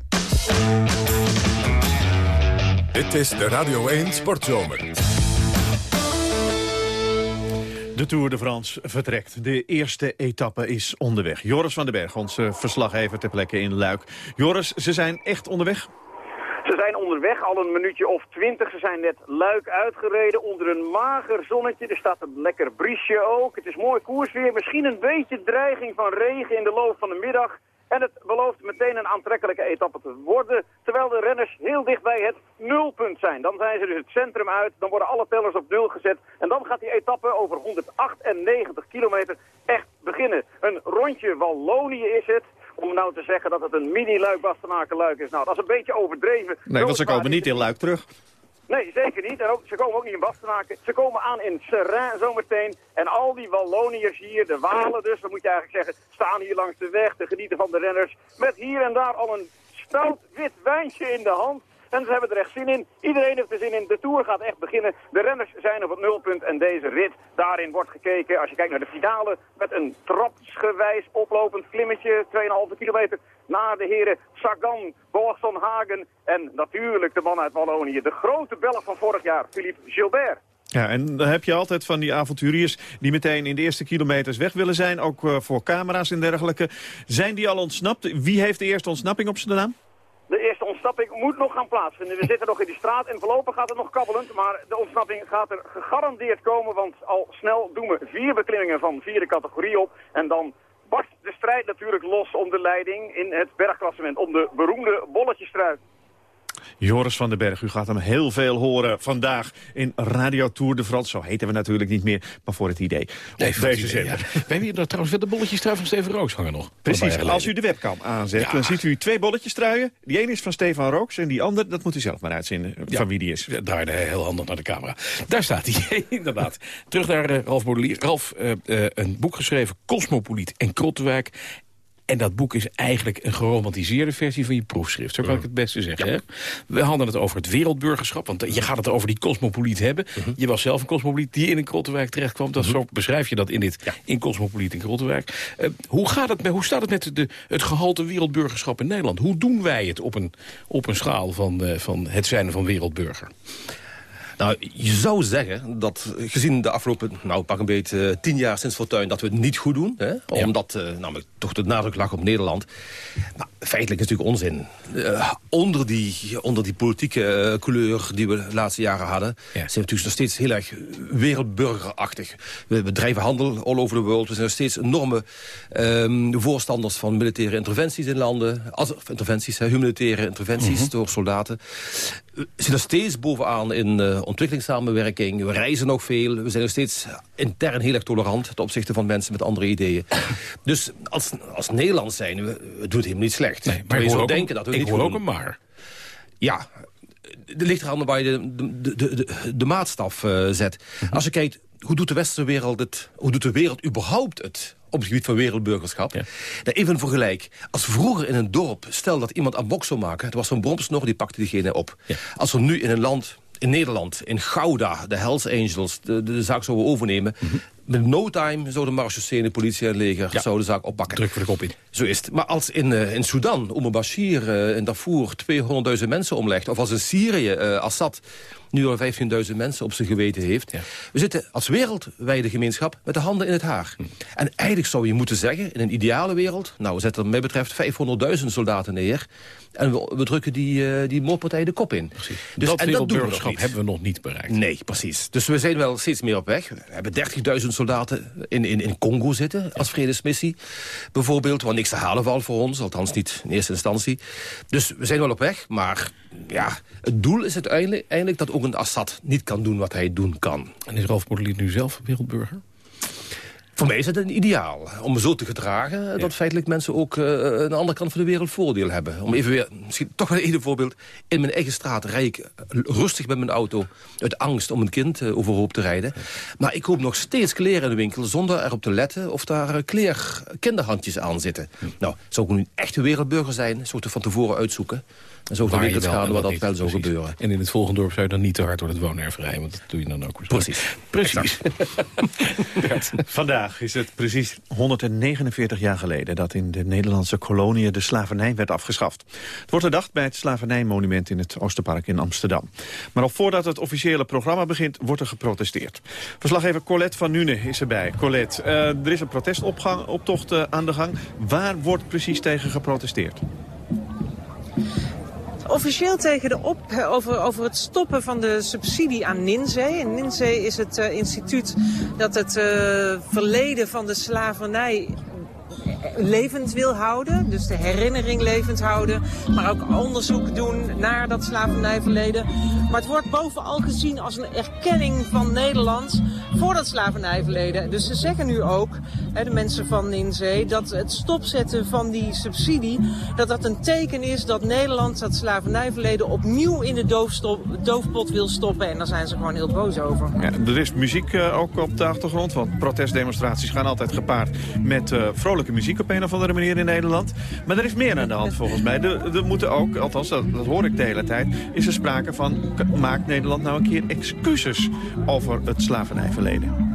Dit is de Radio 1 Sportzomer. De Tour de France vertrekt. De eerste etappe is onderweg. Joris van den Berg, onze verslaggever ter plekke in Luik. Joris, ze zijn echt onderweg? Ze zijn onderweg, al een minuutje of twintig. Ze zijn net luik uitgereden onder een mager zonnetje. Er staat een lekker briesje ook. Het is mooi koersweer. Misschien een beetje dreiging van regen in de loop van de middag. En het belooft meteen een aantrekkelijke etappe te worden. Terwijl de renners heel dicht bij het nulpunt zijn. Dan zijn ze dus het centrum uit. Dan worden alle tellers op nul gezet. En dan gaat die etappe over 198 kilometer echt beginnen. Een rondje Wallonië is het. Om nou te zeggen dat het een mini-luik luik is. Nou, dat is een beetje overdreven. Nee, want ze komen niet in Luik terug. Nee, zeker niet. Ze komen ook niet in Bastenaken. Ze komen aan in Serrain zometeen. En al die Walloniërs hier, de Walen dus, dat moet je eigenlijk zeggen, staan hier langs de weg te genieten van de renners. Met hier en daar al een stout wit wijntje in de hand. En ze hebben er echt zin in. Iedereen heeft er zin in. De Tour gaat echt beginnen. De renners zijn op het nulpunt en deze rit, daarin wordt gekeken. Als je kijkt naar de finale, met een trapsgewijs oplopend klimmetje, 2,5 kilometer, naar de heren Sagan, Boasson Hagen en natuurlijk de man uit Wallonië. De grote Belg van vorig jaar, Philippe Gilbert. Ja, en dan heb je altijd van die avonturiers die meteen in de eerste kilometers weg willen zijn. Ook uh, voor camera's en dergelijke. Zijn die al ontsnapt? Wie heeft de eerste ontsnapping op zijn naam? De eerste ontsnapping moet nog gaan plaatsvinden. We *laughs* zitten nog in die straat en voorlopig gaat het nog kabbelend. Maar de ontsnapping gaat er gegarandeerd komen. Want al snel doen we vier beklimmingen van vierde categorie op. En dan barst de strijd natuurlijk los om de leiding in het bergklassement. Om de beroemde bolletjestruik. Joris van den Berg, u gaat hem heel veel horen vandaag in Radio Tour de France. Zo heten we natuurlijk niet meer, maar voor het idee. Nee, deze zender. Ja. We hebben hier trouwens de bolletjes trui van Steven Rooks hangen nog. Precies, als u de webcam aanzet, dan ziet u twee bolletjes truien. Die ene is van Stefan Rooks en die andere, dat moet u zelf maar uitzenden van wie die is. Draaide heel handig naar de camera. Daar staat hij, *laughs* inderdaad. Terug naar uh, Ralf Baudelier. Ralf, uh, uh, een boek geschreven, Cosmopoliet en Krottenwijk. En dat boek is eigenlijk een geromantiseerde versie van je proefschrift. Zo kan ik het beste zeggen. Hè? We hadden het over het wereldburgerschap. Want je gaat het over die cosmopoliet hebben. Mhm. Je was zelf een cosmopoliet die in een Krottenwijk terecht kwam. Dat, mhm. Zo beschrijf je dat in dit in Cosmopoliet in Krottenwijk. Uh, hoe, gaat het met, hoe staat het met de, het gehalte wereldburgerschap in Nederland? Hoe doen wij het op een, op een schaal van, uh, van het zijn van wereldburger? Nou, je zou zeggen dat gezien de afgelopen, nou pak een beetje uh, tien jaar sinds Fortuin... dat we het niet goed doen, hè? omdat uh, namelijk toch de nadruk lag op Nederland. Maar feitelijk is het natuurlijk onzin. Eh, onder, die, onder die politieke eh, kleur die we de laatste jaren hadden... zijn we natuurlijk nog steeds heel erg wereldburgerachtig. We bedrijven handel all over the world. We zijn nog steeds enorme ehm, voorstanders van militaire interventies in landen. Als, of interventies, hè, humanitaire interventies Mhm. door soldaten. We zitten steeds bovenaan in eh, ontwikkelingssamenwerking. We reizen nog veel. We zijn nog steeds intern heel erg tolerant... ten opzichte van mensen met andere ideeën. *coughs* dus als, als Nederland zijn, we, we doen het helemaal niet slecht. Nee, maar je zou denken dat we ik niet hoor ook een maar. Ja, het ligt eraan waar je de, de, de, de, maatstaf eh, zet. Mhm. Als je kijkt, hoe doet de westerse wereld het? Hoe doet de wereld überhaupt het? Op het gebied van wereldburgerschap. Nou, even een vergelijk. Als vroeger in een dorp, stel dat iemand aan bok zou maken... er was zo'n bromsnor, die pakte diegene op. Als er nu in een land, in Nederland, in Gouda... de Hells Angels de, de, zaak zouden overnemen... Mhm. Met no time zou de marechaussee, de politie en het leger... zou de zaak oppakken. Druk voor de kop in. Zo is het. Maar als in, eh, in Sudan, Omar Bashir eh, in Darfur 200.000 mensen omlegt... of als in Syrië uh, Assad nu al 15.000 mensen op zijn geweten heeft... we zitten als wereldwijde gemeenschap met de handen in het haar. Hm. En eigenlijk zou je moeten zeggen, in een ideale wereld... nou, we zetten wat mij betreft 500.000 soldaten neer... en we, we drukken die, uh, die moordpartij de kop in. Precies. Dus, dat en dat we wereldburgerschap niet. hebben we nog niet bereikt. Nee, precies. Dus we zijn wel steeds meer op weg. We hebben 30.000 soldaten in, in, in Congo zitten als vredesmissie. Bijvoorbeeld, waar niks te halen valt voor ons. Althans niet in eerste instantie. Dus we zijn wel op weg. Maar ja, het doel is uiteindelijk eindelijk dat ook een Assad niet kan doen wat hij doen kan. En is Ralf nu zelf wereldburger? Voor mij is het een ideaal. Om me zo te gedragen dat feitelijk mensen ook uh, aan de andere kant van de wereld voordeel hebben. Om even weer, misschien toch wel een voorbeeld. In mijn eigen straat rijd ik rustig met mijn auto uit angst om een kind uh, overhoop te rijden. Maar ik koop nog steeds kleren in de winkel zonder erop te letten of daar uh, kleer kinderhandjes aan zitten. Nou, zou ik nu een echte wereldburger zijn, zou ik er van tevoren uitzoeken. En zo de Waar je winkels wel gaan en waar wat dat wel zou precies. gebeuren. En in het volgende dorp zou je dan niet te hard door het woonerf rijden. Want dat doe je dan ook. Precies. Precies. *laughs* Vandaag is het precies 149 jaar geleden... dat in de Nederlandse koloniën de slavernij werd afgeschaft. Het wordt herdacht bij het slavernijmonument in het Oosterpark in Amsterdam. Maar al voordat het officiële programma begint, wordt er geprotesteerd. Verslaggever Colette van Nune is erbij. Colette, uh, er is een protestoptocht uh, aan de gang. Waar wordt precies tegen geprotesteerd? Officieel tegen de op, over, over het stoppen van de subsidie aan Ninzee. En Ninzee is het uh, instituut dat het uh, verleden van de slavernij levend wil houden. Dus de herinnering levend houden. Maar ook onderzoek doen naar dat slavernijverleden. Maar het wordt bovenal gezien als een erkenning van Nederland voor dat slavernijverleden. Dus ze zeggen nu ook, hè, de mensen van Ninzee, dat het stopzetten van die subsidie, dat dat een teken is dat Nederland dat slavernijverleden opnieuw in de doofpot wil stoppen. En daar zijn ze gewoon heel boos over. Ja, er is muziek uh, ook op de achtergrond, want protestdemonstraties gaan altijd gepaard met uh, vrolijke muziek op een of andere manier in Nederland. Maar er is meer aan de hand volgens mij. Er, moeten ook, althans dat, dat hoor ik de hele tijd, is er sprake van, maakt Nederland nou een keer excuses over het slavernijverleden?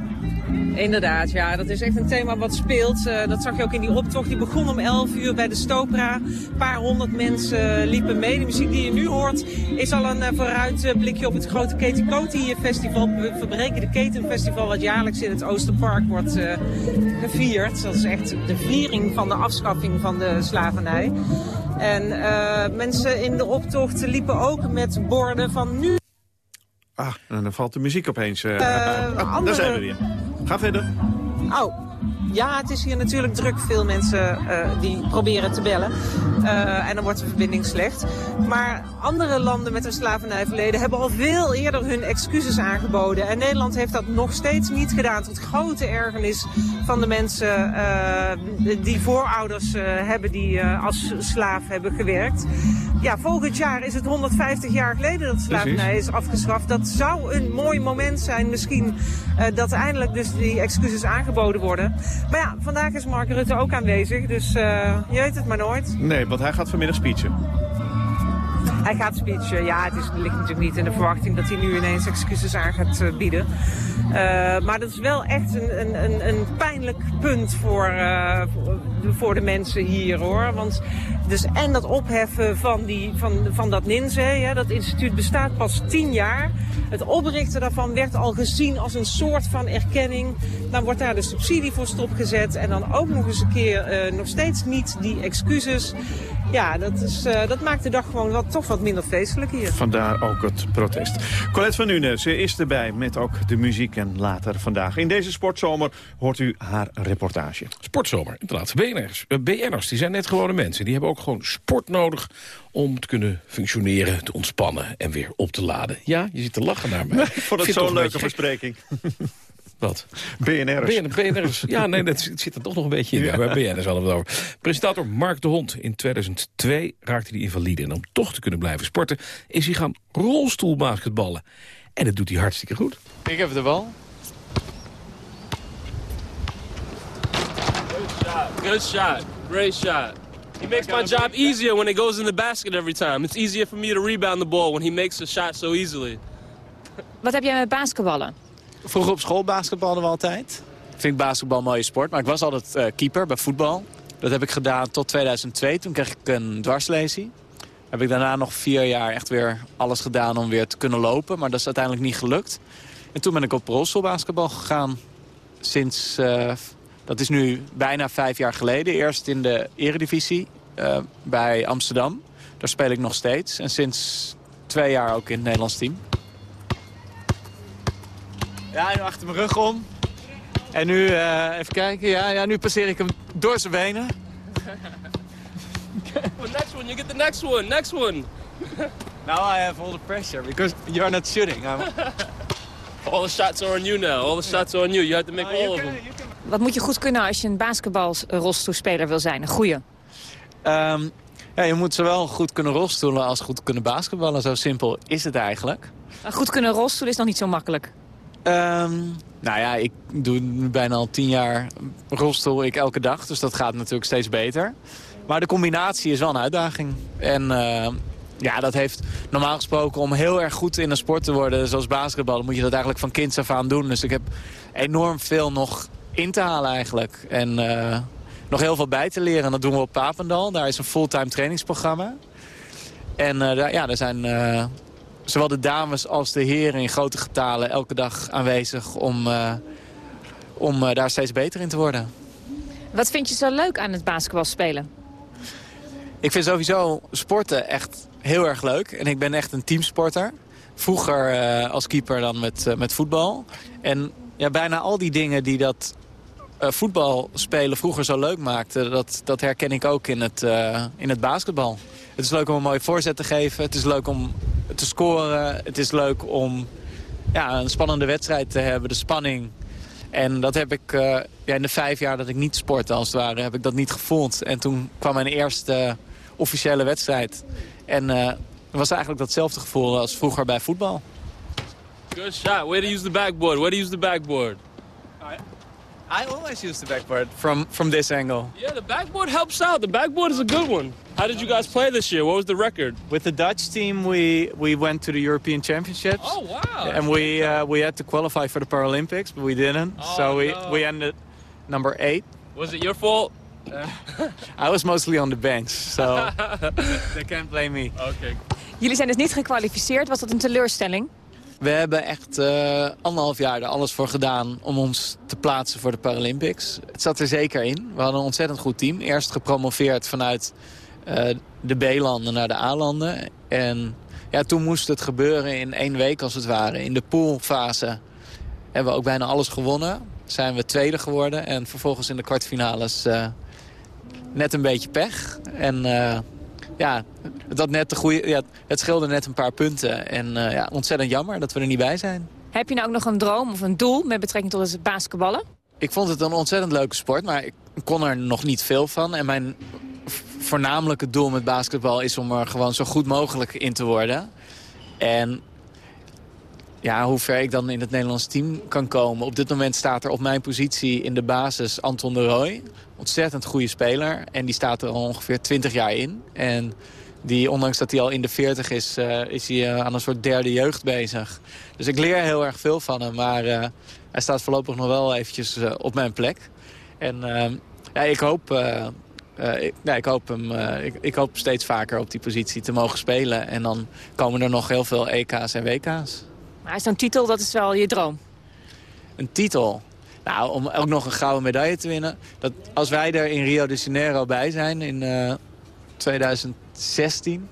Inderdaad, ja. Dat is echt een thema wat speelt. Uh, dat zag je ook in die optocht. Die begon om 11 uur bij de Stopra. Een paar honderd mensen uh, liepen mee. De muziek die je nu hoort is al een uh, vooruitblikje op het grote Ketikoti Festival. We verbreken de Keten Festival wat jaarlijks in het Oosterpark wordt gevierd. Dat is echt de viering van de afschaffing van de slavernij. En mensen in de optocht liepen ook met borden van nu... Ah, en dan valt de muziek opeens. Uh, andere... *laughs* Daar zijn we weer. Ga verder. Oh, ja, het is hier natuurlijk druk. Veel mensen uh, die proberen te bellen. Uh, en dan wordt de verbinding slecht. Maar andere landen met een slavernijverleden hebben al veel eerder hun excuses aangeboden. En Nederland heeft dat nog steeds niet gedaan. Tot grote ergernis van de mensen uh, die voorouders hebben die als slaaf hebben gewerkt. Ja, volgend jaar is het 150 jaar geleden dat slavernij is afgeschaft. Dat zou een mooi moment zijn misschien dat eindelijk dus die excuses aangeboden worden. Maar ja, vandaag is Mark Rutte ook aanwezig, dus uh, je weet het maar nooit. Nee, want hij gaat vanmiddag speechen. Hij gaat speechen, ja, het, is, ligt natuurlijk niet in de verwachting dat hij nu ineens excuses aan gaat uh, bieden. Uh, maar dat is wel echt een, een, een, een pijnlijk punt voor, uh, voor de mensen hier hoor. Want dus en dat opheffen van, die, van, van dat Ninzee, hè, dat instituut bestaat pas tien jaar. Het oprichten daarvan werd al gezien als een soort van erkenning. Dan wordt daar de subsidie voor stopgezet en dan ook nog eens een keer nog steeds niet die excuses. ja, dat, is, eh, dat maakt de dag gewoon wat, toch wat minder feestelijk hier. Vandaar ook het protest. Colette van Nuenen, ze is erbij met ook de muziek. En later vandaag in deze sportzomer hoort u haar reportage. Sportzomer, inderdaad. BN'ers, uh, BN'ers die zijn net gewone mensen. Die hebben ook gewoon sport nodig om te kunnen functioneren, te ontspannen en weer op te laden. Ja, je zit te lachen naar mij. *laughs* Ik vond het zo'n leuke bespreking. *laughs* Wat? BNR'ers. BN, BNR'ers. Ja, nee, dat zit er toch nog een beetje in. Ja. Bij BN'ers hadden we het over. Presentator Mark de Hond. In 2002 raakte hij invalide. En om toch te kunnen blijven sporten is hij gaan rolstoelbasketballen. En dat doet hij hartstikke goed. Ik heb de bal. Good shot. Great shot. He makes my job easier when it goes in the basket every time. It's easier for me to rebound the ball when he makes the shot so easily. Wat heb jij met basketballen? Vroeger op school basketballen we altijd. Ik vind basketbal een mooie sport, maar ik was altijd uh, keeper bij voetbal. Dat heb ik gedaan tot 2002. Toen kreeg ik een dwarslesie. Heb ik daarna nog vier jaar echt weer alles gedaan om weer te kunnen lopen. Maar dat is uiteindelijk niet gelukt. En toen ben ik op rolstoelbasketbal gegaan. Sinds, uh, dat is nu bijna vijf jaar geleden. Eerst in de eredivisie uh, bij Amsterdam. Daar speel ik nog steeds. En sinds twee jaar ook in het Nederlands team. Ja, nu achter mijn rug om. En nu, uh, even kijken, ja, ja, nu passeer ik hem door zijn benen. well, next one, you get the next one, next one. now I have all the pressure because you're not shooting. I'm... all the shots are on you now, all the shots are on you. You have to make all of them. Wat moet je goed kunnen als je een basketbalrolstoelspeler wil zijn, een goeie? Um, ja, je moet zowel goed kunnen rolstoelen als goed kunnen basketballen. Zo simpel is het eigenlijk. Maar goed kunnen rolstoelen is nog niet zo makkelijk. Um, nou ja, ik doe bijna al tien jaar rolstoel ik elke dag. Dus dat gaat natuurlijk steeds beter. Maar de combinatie is wel een uitdaging. En uh, ja, dat heeft normaal gesproken om heel erg goed in een sport te worden... zoals basketbal, moet je dat eigenlijk van kinds af aan doen. Dus ik heb enorm veel nog in te halen eigenlijk. En uh, nog heel veel bij te leren. En dat doen we op Papendal. Daar is een fulltime trainingsprogramma. En uh, ja, daar zijn zowel de dames als de heren in grote getalen elke dag aanwezig om, uh, om uh, daar steeds beter in te worden. Wat vind je zo leuk aan het basketbal spelen? Ik vind sowieso sporten echt heel erg leuk. En ik ben echt een teamsporter. Vroeger uh, als keeper dan met, met voetbal. En ja, bijna al die dingen die dat voetbal spelen vroeger zo leuk maakten... dat, dat herken ik ook in het, in het basketbal. Het is leuk om een mooie voorzet te geven. Het is leuk om te scoren. Het is leuk om ja, een spannende wedstrijd te hebben. De spanning. En dat heb ik uh, ja, in de vijf jaar dat ik niet sportte als het ware, heb ik dat niet gevoeld. En toen kwam mijn eerste officiële wedstrijd. En uh, was eigenlijk datzelfde gevoel als vroeger bij voetbal. Good shot. Way to use the backboard. Way to use the backboard. I always use the backboard from, from this angle. Yeah, the backboard helps out. The backboard is a good one. How did you guys play this year? What was the record? With the Dutch team, we, we went to the European Championships. Oh, wow. And we, uh, we had to qualify for the Paralympics, but we didn't. Oh, so we, no. we ended number eight. Was it your fault? Uh, *laughs* I was mostly on the bench, so *laughs* they can't blame me. Okay. Jullie zijn dus niet gekwalificeerd. Was dat een teleurstelling? We hebben echt uh, anderhalf jaar er alles voor gedaan om ons te plaatsen voor de Paralympics. Het zat er zeker in. We hadden een ontzettend goed team. Eerst gepromoveerd vanuit uh, de B-landen naar de A-landen. En ja, toen moest het gebeuren in één week als het ware. In de poolfase hebben we ook bijna alles gewonnen. Zijn we tweede geworden. En vervolgens in de kwartfinales uh, net een beetje pech. En ja, had net de goede, ja, het scheelde net een paar punten. En uh, ja, ontzettend jammer dat we er niet bij zijn. Heb je nou ook nog een droom of een doel met betrekking tot het basketballen? Ik vond het een ontzettend leuke sport, maar ik kon er nog niet veel van. En mijn voornamelijke doel met basketbal is om er gewoon zo goed mogelijk in te worden. En ja, hoe ver ik dan in het Nederlands team kan komen. Op dit moment staat er op mijn positie in de basis Anton de Rooij. Ontzettend goede speler. En die staat er al ongeveer 20 jaar in. En die, ondanks dat hij al in de 40 is, uh, is hij uh, aan een soort derde jeugd bezig. Dus ik leer heel erg veel van hem. Maar uh, hij staat voorlopig nog wel eventjes op mijn plek. En ja, ik hoop... ik, ja, ik, hoop hem, ik, ik, hoop steeds vaker op die positie te mogen spelen. En dan komen er nog heel veel EK's en WK's. Maar zo'n titel, dat is wel je droom? Een titel? Nou, om ook nog een gouden medaille te winnen. Dat, als wij er in Rio de Janeiro bij zijn in, uh, 2016...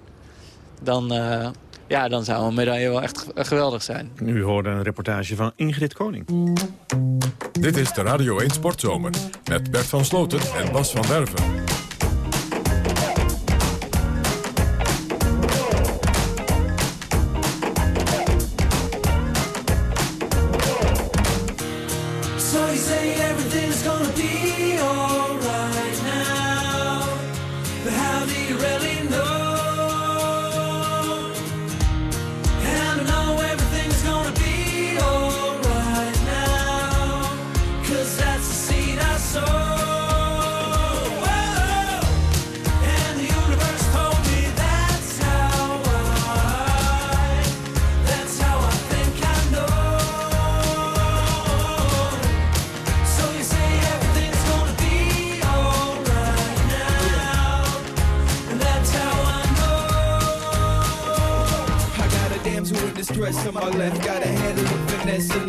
dan, eh, ja, dan zou een medaille wel echt ge- geweldig zijn. U hoorde een reportage van Ingrid Koning. Dit is de Radio 1 Sportzomer met Bert van Sloten en Bas van Werven.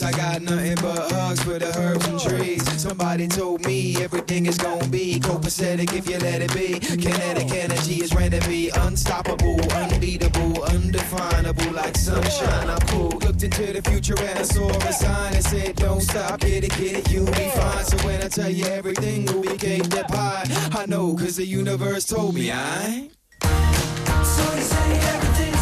I got nothing but hugs for the herbs and trees. Somebody told me everything is gonna be copacetic if you let it be. Kinetic energy is be unstoppable, unbeatable, undefinable, like sunshine. Cool. Looked into the future and I saw a sign that said, Don't stop, get it, get it, you'll be fine. So when I tell you everything will be cake that pie, I know, cause the universe told me I. So you say everything's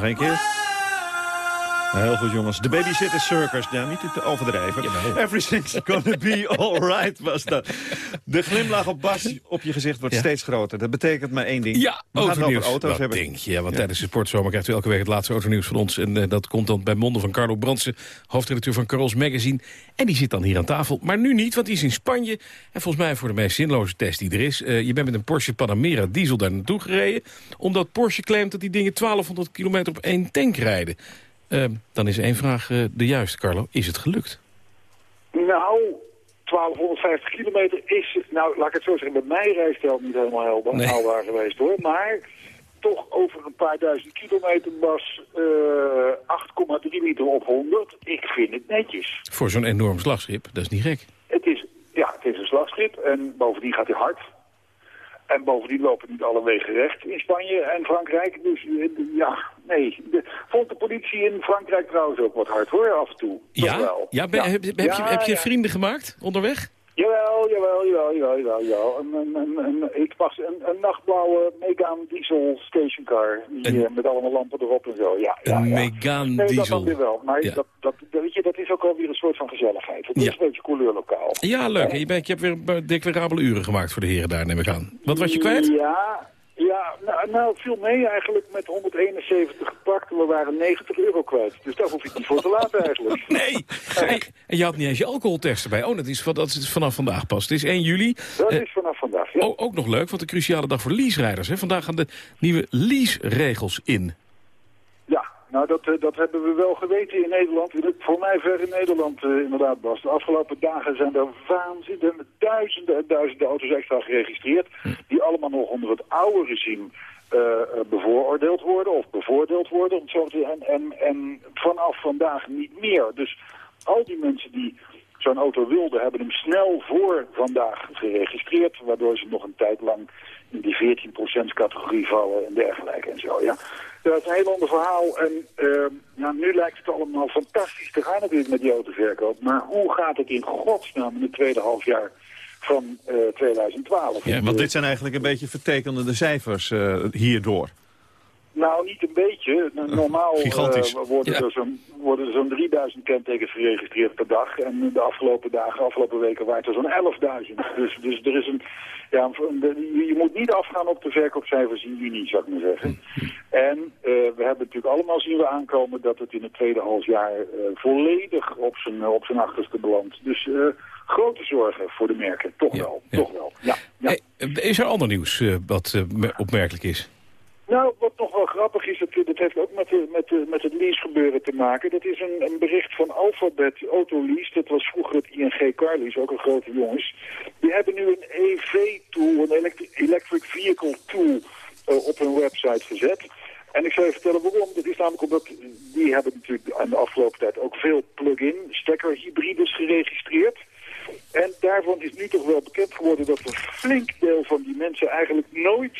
Één keer. Heel goed, jongens. De Babysitter Circus. Ja, niet te overdrijven. Everything's gonna be alright, was dat. De glimlach op Bas op je gezicht wordt Ja. steeds groter. Dat betekent maar één ding. Ja, We gaan het over autonieuws. auto's Dat hebben. denk je, want Ja. tijdens de sportzomer krijgt u elke week het laatste autonieuws van ons. En eh, dat komt dan bij monden van Carlo Brandsen, hoofdredacteur van Carols Magazine. En die zit dan hier aan tafel. Maar nu niet, want die is in Spanje. En volgens mij voor de meest zinloze test die er is. Eh, je bent met een Porsche Panamera diesel daar naartoe gereden. Omdat Porsche claimt dat die dingen 1200 kilometer op één tank rijden. Eh, dan is één vraag eh, de juiste, Carlo. Is het gelukt? Nou, 1250 kilometer is, nou laat ik het zo zeggen, bij mij rijstijl niet helemaal helder, Nee. haalbaar geweest hoor. Maar toch over een paar duizend kilometer was eh 8,3 liter op 100. Ik vind het netjes. Voor zo'n enorm slagschip, dat is niet gek. Het is, ja, het is een slagschip en bovendien gaat hij hard. En bovendien lopen niet alle wegen recht in Spanje en Frankrijk. Dus eh, ja, nee. De, vond de politie in Frankrijk trouwens ook wat hard hoor, af en toe. Ja? wel. Ja, ben- Heb, heb, je, Ja, heb je vrienden gemaakt onderweg? Jawel, jawel, jawel, jawel, jawel. jawel. Een, een, een, een, ik was een, een nachtblauwe Megane diesel stationcar. Die, eh, met allemaal lampen erop en zo. Ja, ja, Een ja. Megane nee, dat diesel. dan weer wel. Maar Ja. dat, dat, dat- weet je, dat is ook alweer een soort van gezelligheid. Het is een beetje couleurlokaal. Ja, leuk. En je, bent, je hebt weer declarabele uren gemaakt voor de heren daar, neem ik aan. Wat was je kwijt? Ja, ja nou, nou viel mee eigenlijk met 171 gepakt. We waren 90 euro kwijt. Dus daar hoef ik niet voor te laten eigenlijk. *laughs* Nee. Hey, en je had niet eens je alcoholtest erbij. Oh, dat is, van- dat is vanaf vandaag pas. Het is 1 juli. Dat Eh, is vanaf vandaag, ja. ook, ook nog leuk, want de cruciale dag voor lease-rijders. Hè. Vandaag gaan de nieuwe lease-regels in. Nou dat, eh, dat hebben we wel geweten in Nederland. Voor mij ver in Nederland eh, inderdaad, Bas. De afgelopen dagen zijn er waanzinnig duizenden en duizenden auto's extra geregistreerd. Die allemaal nog onder het oude regime eh, eh, bevooroordeeld worden of bevoordeeld worden. Om zo te en, en, en vanaf vandaag niet meer. Dus al die mensen die zo'n auto wilden, hebben hem snel voor vandaag geregistreerd. Waardoor ze nog een tijd lang die 14% categorie vallen en dergelijke en zo. Ja. Dat is een heel ander verhaal. En eh, ja, nu lijkt het allemaal fantastisch te gaan natuurlijk met die autoverkoop. Maar hoe gaat het in godsnaam in het tweede halfjaar van eh 2012? Ja, want dit zijn eigenlijk een beetje vertekende cijfers eh, hierdoor. Nou, niet een beetje. N- Normaal eh, worden, er zo'n, worden er zo'n 3000 kentekens geregistreerd per dag. En de afgelopen dagen, afgelopen weken waren het er zo'n 11.000. Dus, dus er is een... Ja, je, moet niet afgaan op de verkoopcijfers in juni, zou ik maar zeggen. En eh, we hebben natuurlijk allemaal zien we aankomen dat het in het tweede halfjaar eh, volledig op zijn, op zijn achterste belandt. Dus eh, grote zorgen voor de merken, toch wel. Toch wel. Ja. Hey, eh, is er ander nieuws eh, wat eh, me- opmerkelijk is? Nou, wat nog wel grappig is, dat, dat heeft ook met, met, met het lease gebeuren te maken. Dat is een, een bericht van Alphabet Autolease. Dat was vroeger het ING Carlease, ook een grote jongens. Die hebben nu een EV-tool, een elect- Electric Vehicle Tool, eh, op hun website gezet. En ik zal je vertellen waarom. Dat is namelijk omdat die hebben natuurlijk aan de afgelopen tijd ook veel plug-in stekkerhybrides geregistreerd. En daarvan is nu toch wel bekend geworden dat een flink deel van die mensen eigenlijk nooit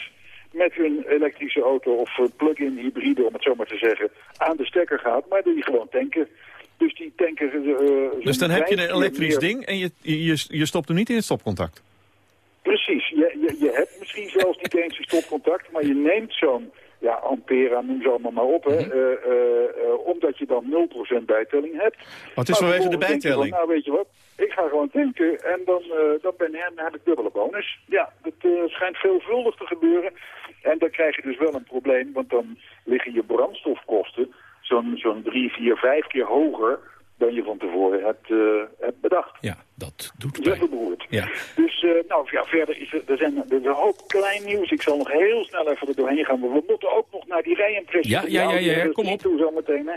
met hun elektrische auto of eh, plug-in hybride, om het zo maar te zeggen, aan de stekker gaat, maar die gewoon tanken. Dus die tanken... eh, Dus dan heb je een elektrisch meer- ding en je, je, je stopt hem niet in het stopcontact. Precies. Je, je, je hebt misschien zelfs niet eens een stopcontact, maar je neemt zo'n ja, Ampera, noem ze allemaal maar op, hè, Mhm. eh, omdat je dan 0% bijtelling hebt. Wat is Maar vanwege de van, bijtelling? nou, weet je wat, ik ga gewoon tanken en dan, dan, ben, dan heb ik dubbele bonus. Ja, dat schijnt veelvuldig te gebeuren. En dan krijg je dus wel een probleem, want dan liggen je brandstofkosten zo'n zo'n drie, vier, vijf keer hoger dan je van tevoren hebt, eh, hebt bedacht. Ja, dat doet Dat is beroerd. Ja. Dus eh, nou, ja, verder is er, er, zijn, er is een hoop klein nieuws. Ik zal nog heel snel even er doorheen gaan. Maar we moeten ook nog naar die rijimpressie. Ja, ja, ja, ja, Dat kom op. Toe zometeen, hè.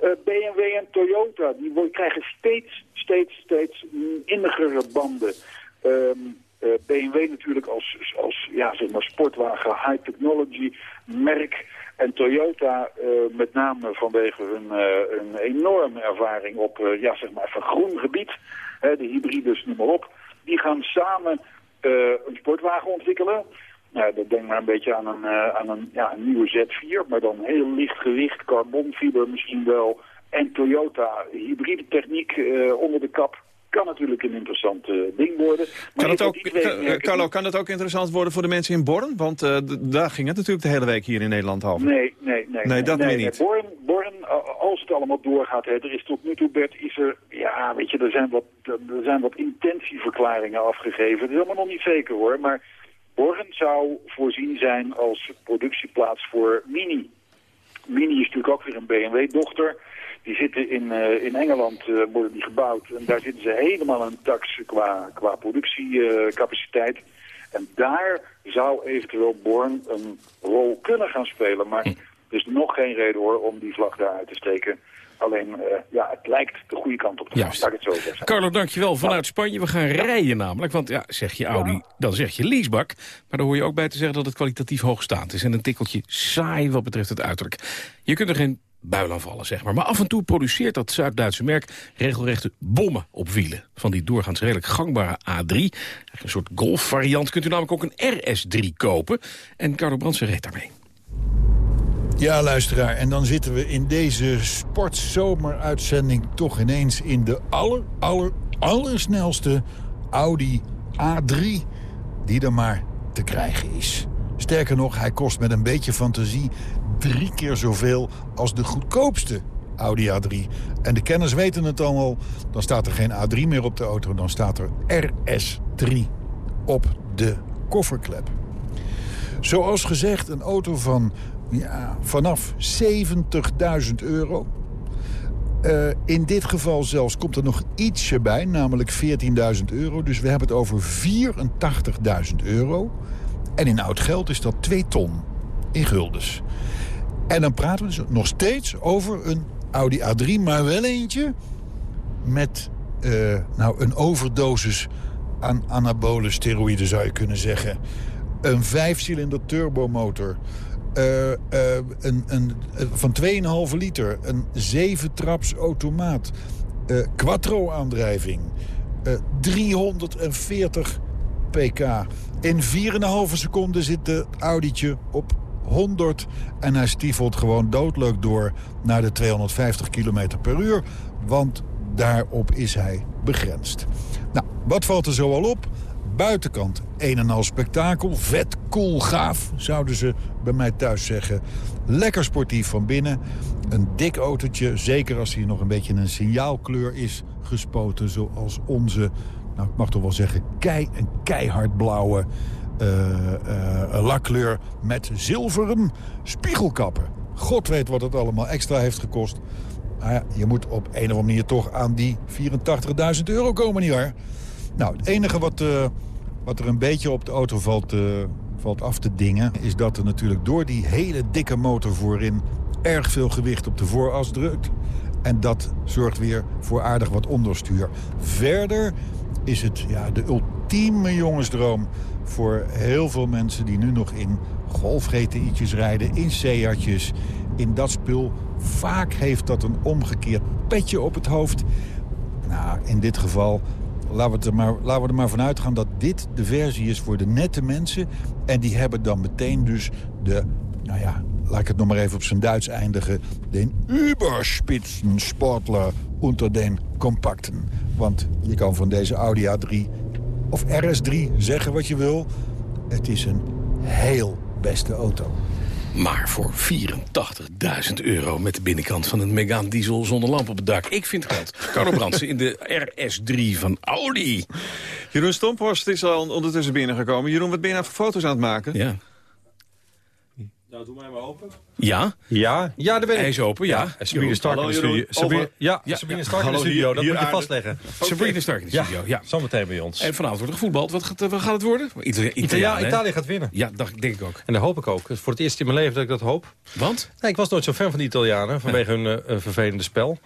Eh, BMW en Toyota, die krijgen steeds, steeds, steeds innigere banden. Ehm, eh, BMW natuurlijk als, als ja, zeg maar sportwagen, high technology merk. En Toyota eh, met name vanwege hun, eh, hun enorme ervaring op ja, zeg maar even groen gebied. Hè, de hybrides, noem maar op. Die gaan samen een sportwagen ontwikkelen. Nou, dat denk maar een beetje aan een, aan een, ja, een nieuwe Z4, maar dan heel licht gewicht, carbonfiber misschien wel. En Toyota, hybride techniek onder de kap. Kan natuurlijk een interessant eh, ding worden. Maar Kan het ook, eh, merken Carlo, kan het ook interessant worden voor de mensen in Born? Want eh, daar ging het natuurlijk de hele week hier in Nederland over. Nee, nee, nee. Nee, dat weer niet. Born, Born, uh, als het allemaal doorgaat, hè, er is tot nu toe, Bert, is er, ja, weet je, er zijn wat, er zijn wat intentieverklaringen afgegeven. Dat is allemaal nog niet zeker hoor, maar Born zou voorzien zijn als productieplaats voor Mini. Mini is natuurlijk ook weer een BMW-dochter. Die zitten in, eh, in Engeland, eh, worden die gebouwd. En daar zitten ze helemaal een tax qua, qua productiecapaciteit. en daar zou eventueel Born een rol kunnen gaan spelen. Maar er is nog geen reden hoor om die vlag daar uit te steken. Alleen, eh, ja, het lijkt de goede kant op te gaan. Juist. Ik het zo zeggen. Carlo, dankjewel. Vanuit Spanje. We gaan rijden namelijk. Want ja, zeg je Audi, dan zeg je leasebak. Maar daar hoor je ook bij te zeggen dat het kwalitatief hoogstaand is. En een tikkeltje saai wat betreft het uiterlijk. Je kunt er geen builaanvallen, zeg maar. Maar af en toe produceert dat Zuid-Duitse merk regelrechte bommen op wielen. Van die doorgaans redelijk gangbare A3. Een soort golfvariant kunt u namelijk ook een RS3 kopen. En Carlo Brandsen reed daarmee. Ja, luisteraar, en dan zitten we in deze sportzomeruitzending... toch ineens in de aller, aller, allersnelste Audi A3 die er maar te krijgen is. Sterker nog, hij kost met een beetje fantasie drie keer zoveel als de goedkoopste Audi A3. En de kenners weten het dan al, dan staat er geen A3 meer op de auto... dan staat er RS3 op de kofferklep. Zoals gezegd, een auto van ja, vanaf 70.000 euro. Uh, in dit geval zelfs komt er nog ietsje bij, namelijk 14.000 euro. Dus we hebben het over 84.000 euro. En in oud geld is dat 2 ton in guldens. En dan praten we dus nog steeds over een Audi A3, maar wel eentje met uh, nou, een overdosis aan anabole steroïden, zou je kunnen zeggen. Een vijfcilinder turbomotor. Uh, uh, een, een, van 2,5 liter. Een 7-traps automaat. Quattro-aandrijving. 340 pk. In 4,5 seconden zit de Audi'tje op 100. En hij stiefelt gewoon doodleuk door naar de 250 km per uur. Want daarop is hij begrensd. Nou, wat valt er zo al op? Buitenkant een en al spektakel. Vet, cool, gaaf, zouden ze bij mij thuis zeggen. Lekker sportief van binnen. Een dik autootje, zeker als hij nog een beetje een signaalkleur is gespoten... zoals onze, nou ik mag toch wel zeggen, kei, een keihard blauwe lakkleur... met zilveren spiegelkappen. God weet wat het allemaal extra heeft gekost. Ja, je moet op een of andere manier toch aan die 84.000 euro komen, nietwaar? Nou, het enige wat... Uh, wat er een beetje op de auto valt, valt af te dingen... is dat er natuurlijk door die hele dikke motor voorin... erg veel gewicht op de vooras drukt. En dat zorgt weer voor aardig wat onderstuur. Verder is het ja, de ultieme jongensdroom voor heel veel mensen... die nu nog in golf-GTI'tjes rijden, in Seatjes, in dat spul. Vaak heeft dat een omgekeerd petje op het hoofd. Nou, in dit geval laten we, er maar, laten we er maar vanuit gaan dat dit de versie is voor de nette mensen. En die hebben dan meteen dus de, nou ja, laat ik het nog maar even op zijn Duits eindigen... de Überspitzensportler onder den compacten. Want je kan van deze Audi A3 of RS3 zeggen wat je wil. Het is een heel beste auto. Maar voor 84.000 euro met de binnenkant van een Megane diesel zonder lamp op het dak. Ik vind het geld. Carlo Brandsen in de RS3 van Audi. Jeroen Stomphorst is al ondertussen binnengekomen. Jeroen, wat ben je nou voor foto's aan het maken? Ja. Nou, doe mij maar open. Ja? Ja, ja daar ben ik. Hij is open, ja. ja Sabine Stark in de studio. Sabine, ja, ja, Sabine Stark in de studio, dat moet je vastleggen. Sabine Stark in de studio, ja. Zometeen bij ons. En vanavond wordt er gevoetbald. Wat gaat, wat gaat het worden? Italië, Italië, Italië gaat winnen. Ja, dat denk ik ook. En dat hoop ik ook. Het is voor het eerst in mijn leven dat ik dat hoop. Want? Nee, ik was nooit zo fan van de Italianen, vanwege hun uh, vervelende spel.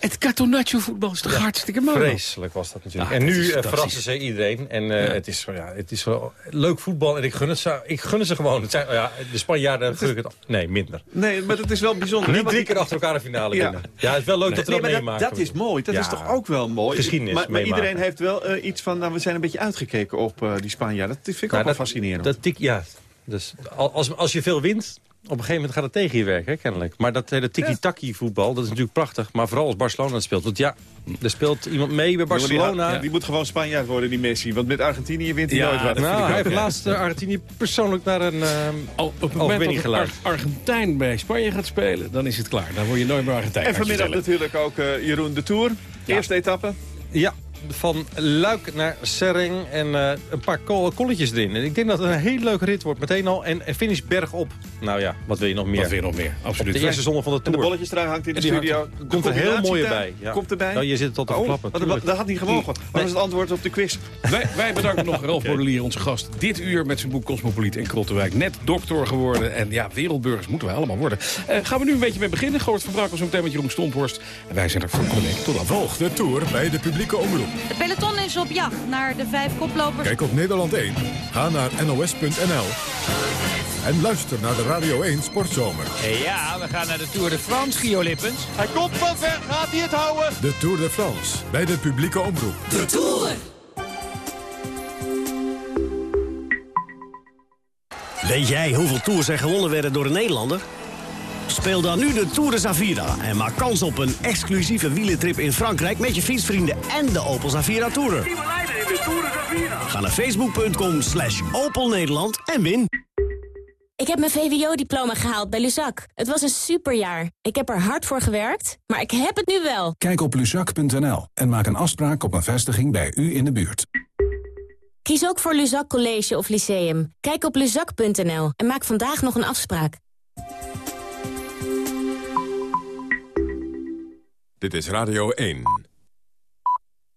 Het Catonaccio voetbal is toch ja, hartstikke mooi? Vreselijk was dat natuurlijk. Ah, en nu uh, verrassen ze iedereen. En uh, ja. het, is, ja, het is wel leuk voetbal. En ik gun het ze, ik gun het ze gewoon. Het zijn, ja, de Spanjaarden gun ik het... Nee, minder. Nee, maar het is wel bijzonder. Niet drie keer achter elkaar de finale winnen. Ja, het is wel leuk nee, dat we nee, dat meemaken. Dat is mooi. Dat is toch ook wel mooi. Geschiedenis Maar, maar iedereen heeft wel uh, iets van... Nou, we zijn een beetje uitgekeken op uh, die Spanjaarden. Dat vind ik ook wel fascinerend. Dat, ja, dus als, als je veel wint, op een gegeven moment gaat het tegen je werken, hè, kennelijk. Maar dat hele tiki-taki voetbal, dat is natuurlijk prachtig. Maar vooral als Barcelona het speelt. Want ja, er speelt iemand mee bij Barcelona. Die, die moet gewoon Spanjaard worden, die Messi. Want met Argentinië wint hij ja, nooit wat. Nou, hij heeft laatst uh, Argentinië persoonlijk naar een uh, oh, op het moment dat Ar Argentijn bij Spanje gaat spelen, dan is het klaar. Dan word je nooit meer Argentijn. En vanmiddag natuurlijk ook uh, Jeroen de Tour. Eerste etappe. Ja, van Luik naar Serring en uh, een paar kolletjes erin. En ik denk dat het een hele leuke rit wordt meteen al. En, en finish bergop. Nou ja, wat wil je nog meer? Wat wil je nog meer? Absoluut. Op de eerste zonde van de Tour. En de bolletjestrui hangt in de, de studio. Hangt, komt er heel mooi bij. Ja. Komt erbij. Nou, je zit het al te oh, klappen. Dat, dat had niet gemogen. Wat nee. was het antwoord op de quiz? Wij, wij bedanken nog Ralf Bodelier, onze gast. Dit uur met zijn boek Cosmopoliet in Krottenwijk. Net dokter geworden. En ja, wereldburgers moeten wij allemaal worden. Uh, gaan we nu een beetje mee beginnen. Govert van Brakel zo meteen met Jeroen Stomphorst. En wij zijn er voor de Tot dan. Volg de Tour bij de publieke omroep. De peloton is op jacht naar de vijf koplopers. Kijk op Nederland 1. Ga naar nos.nl. En luister naar de Radio 1 Sportzomer. Ja, we gaan naar de Tour de France, Gio Lippens. Hij komt van ver, gaat hij het houden? De Tour de France, bij de publieke omroep. De Tour! Weet jij hoeveel tours er gewonnen werden door een Nederlander? Speel dan nu de Tour de Zavira en maak kans op een exclusieve wielentrip in Frankrijk... met je fietsvrienden en de Opel Zavira Tourer. Ga naar facebook.com slash Opel Nederland en win. Ik heb mijn VWO-diploma gehaald bij Luzak. Het was een superjaar. Ik heb er hard voor gewerkt, maar ik heb het nu wel. Kijk op luzak.nl en maak een afspraak op een vestiging bij u in de buurt. Kies ook voor Luzak College of Lyceum. Kijk op luzak.nl en maak vandaag nog een afspraak. Dit is Radio 1.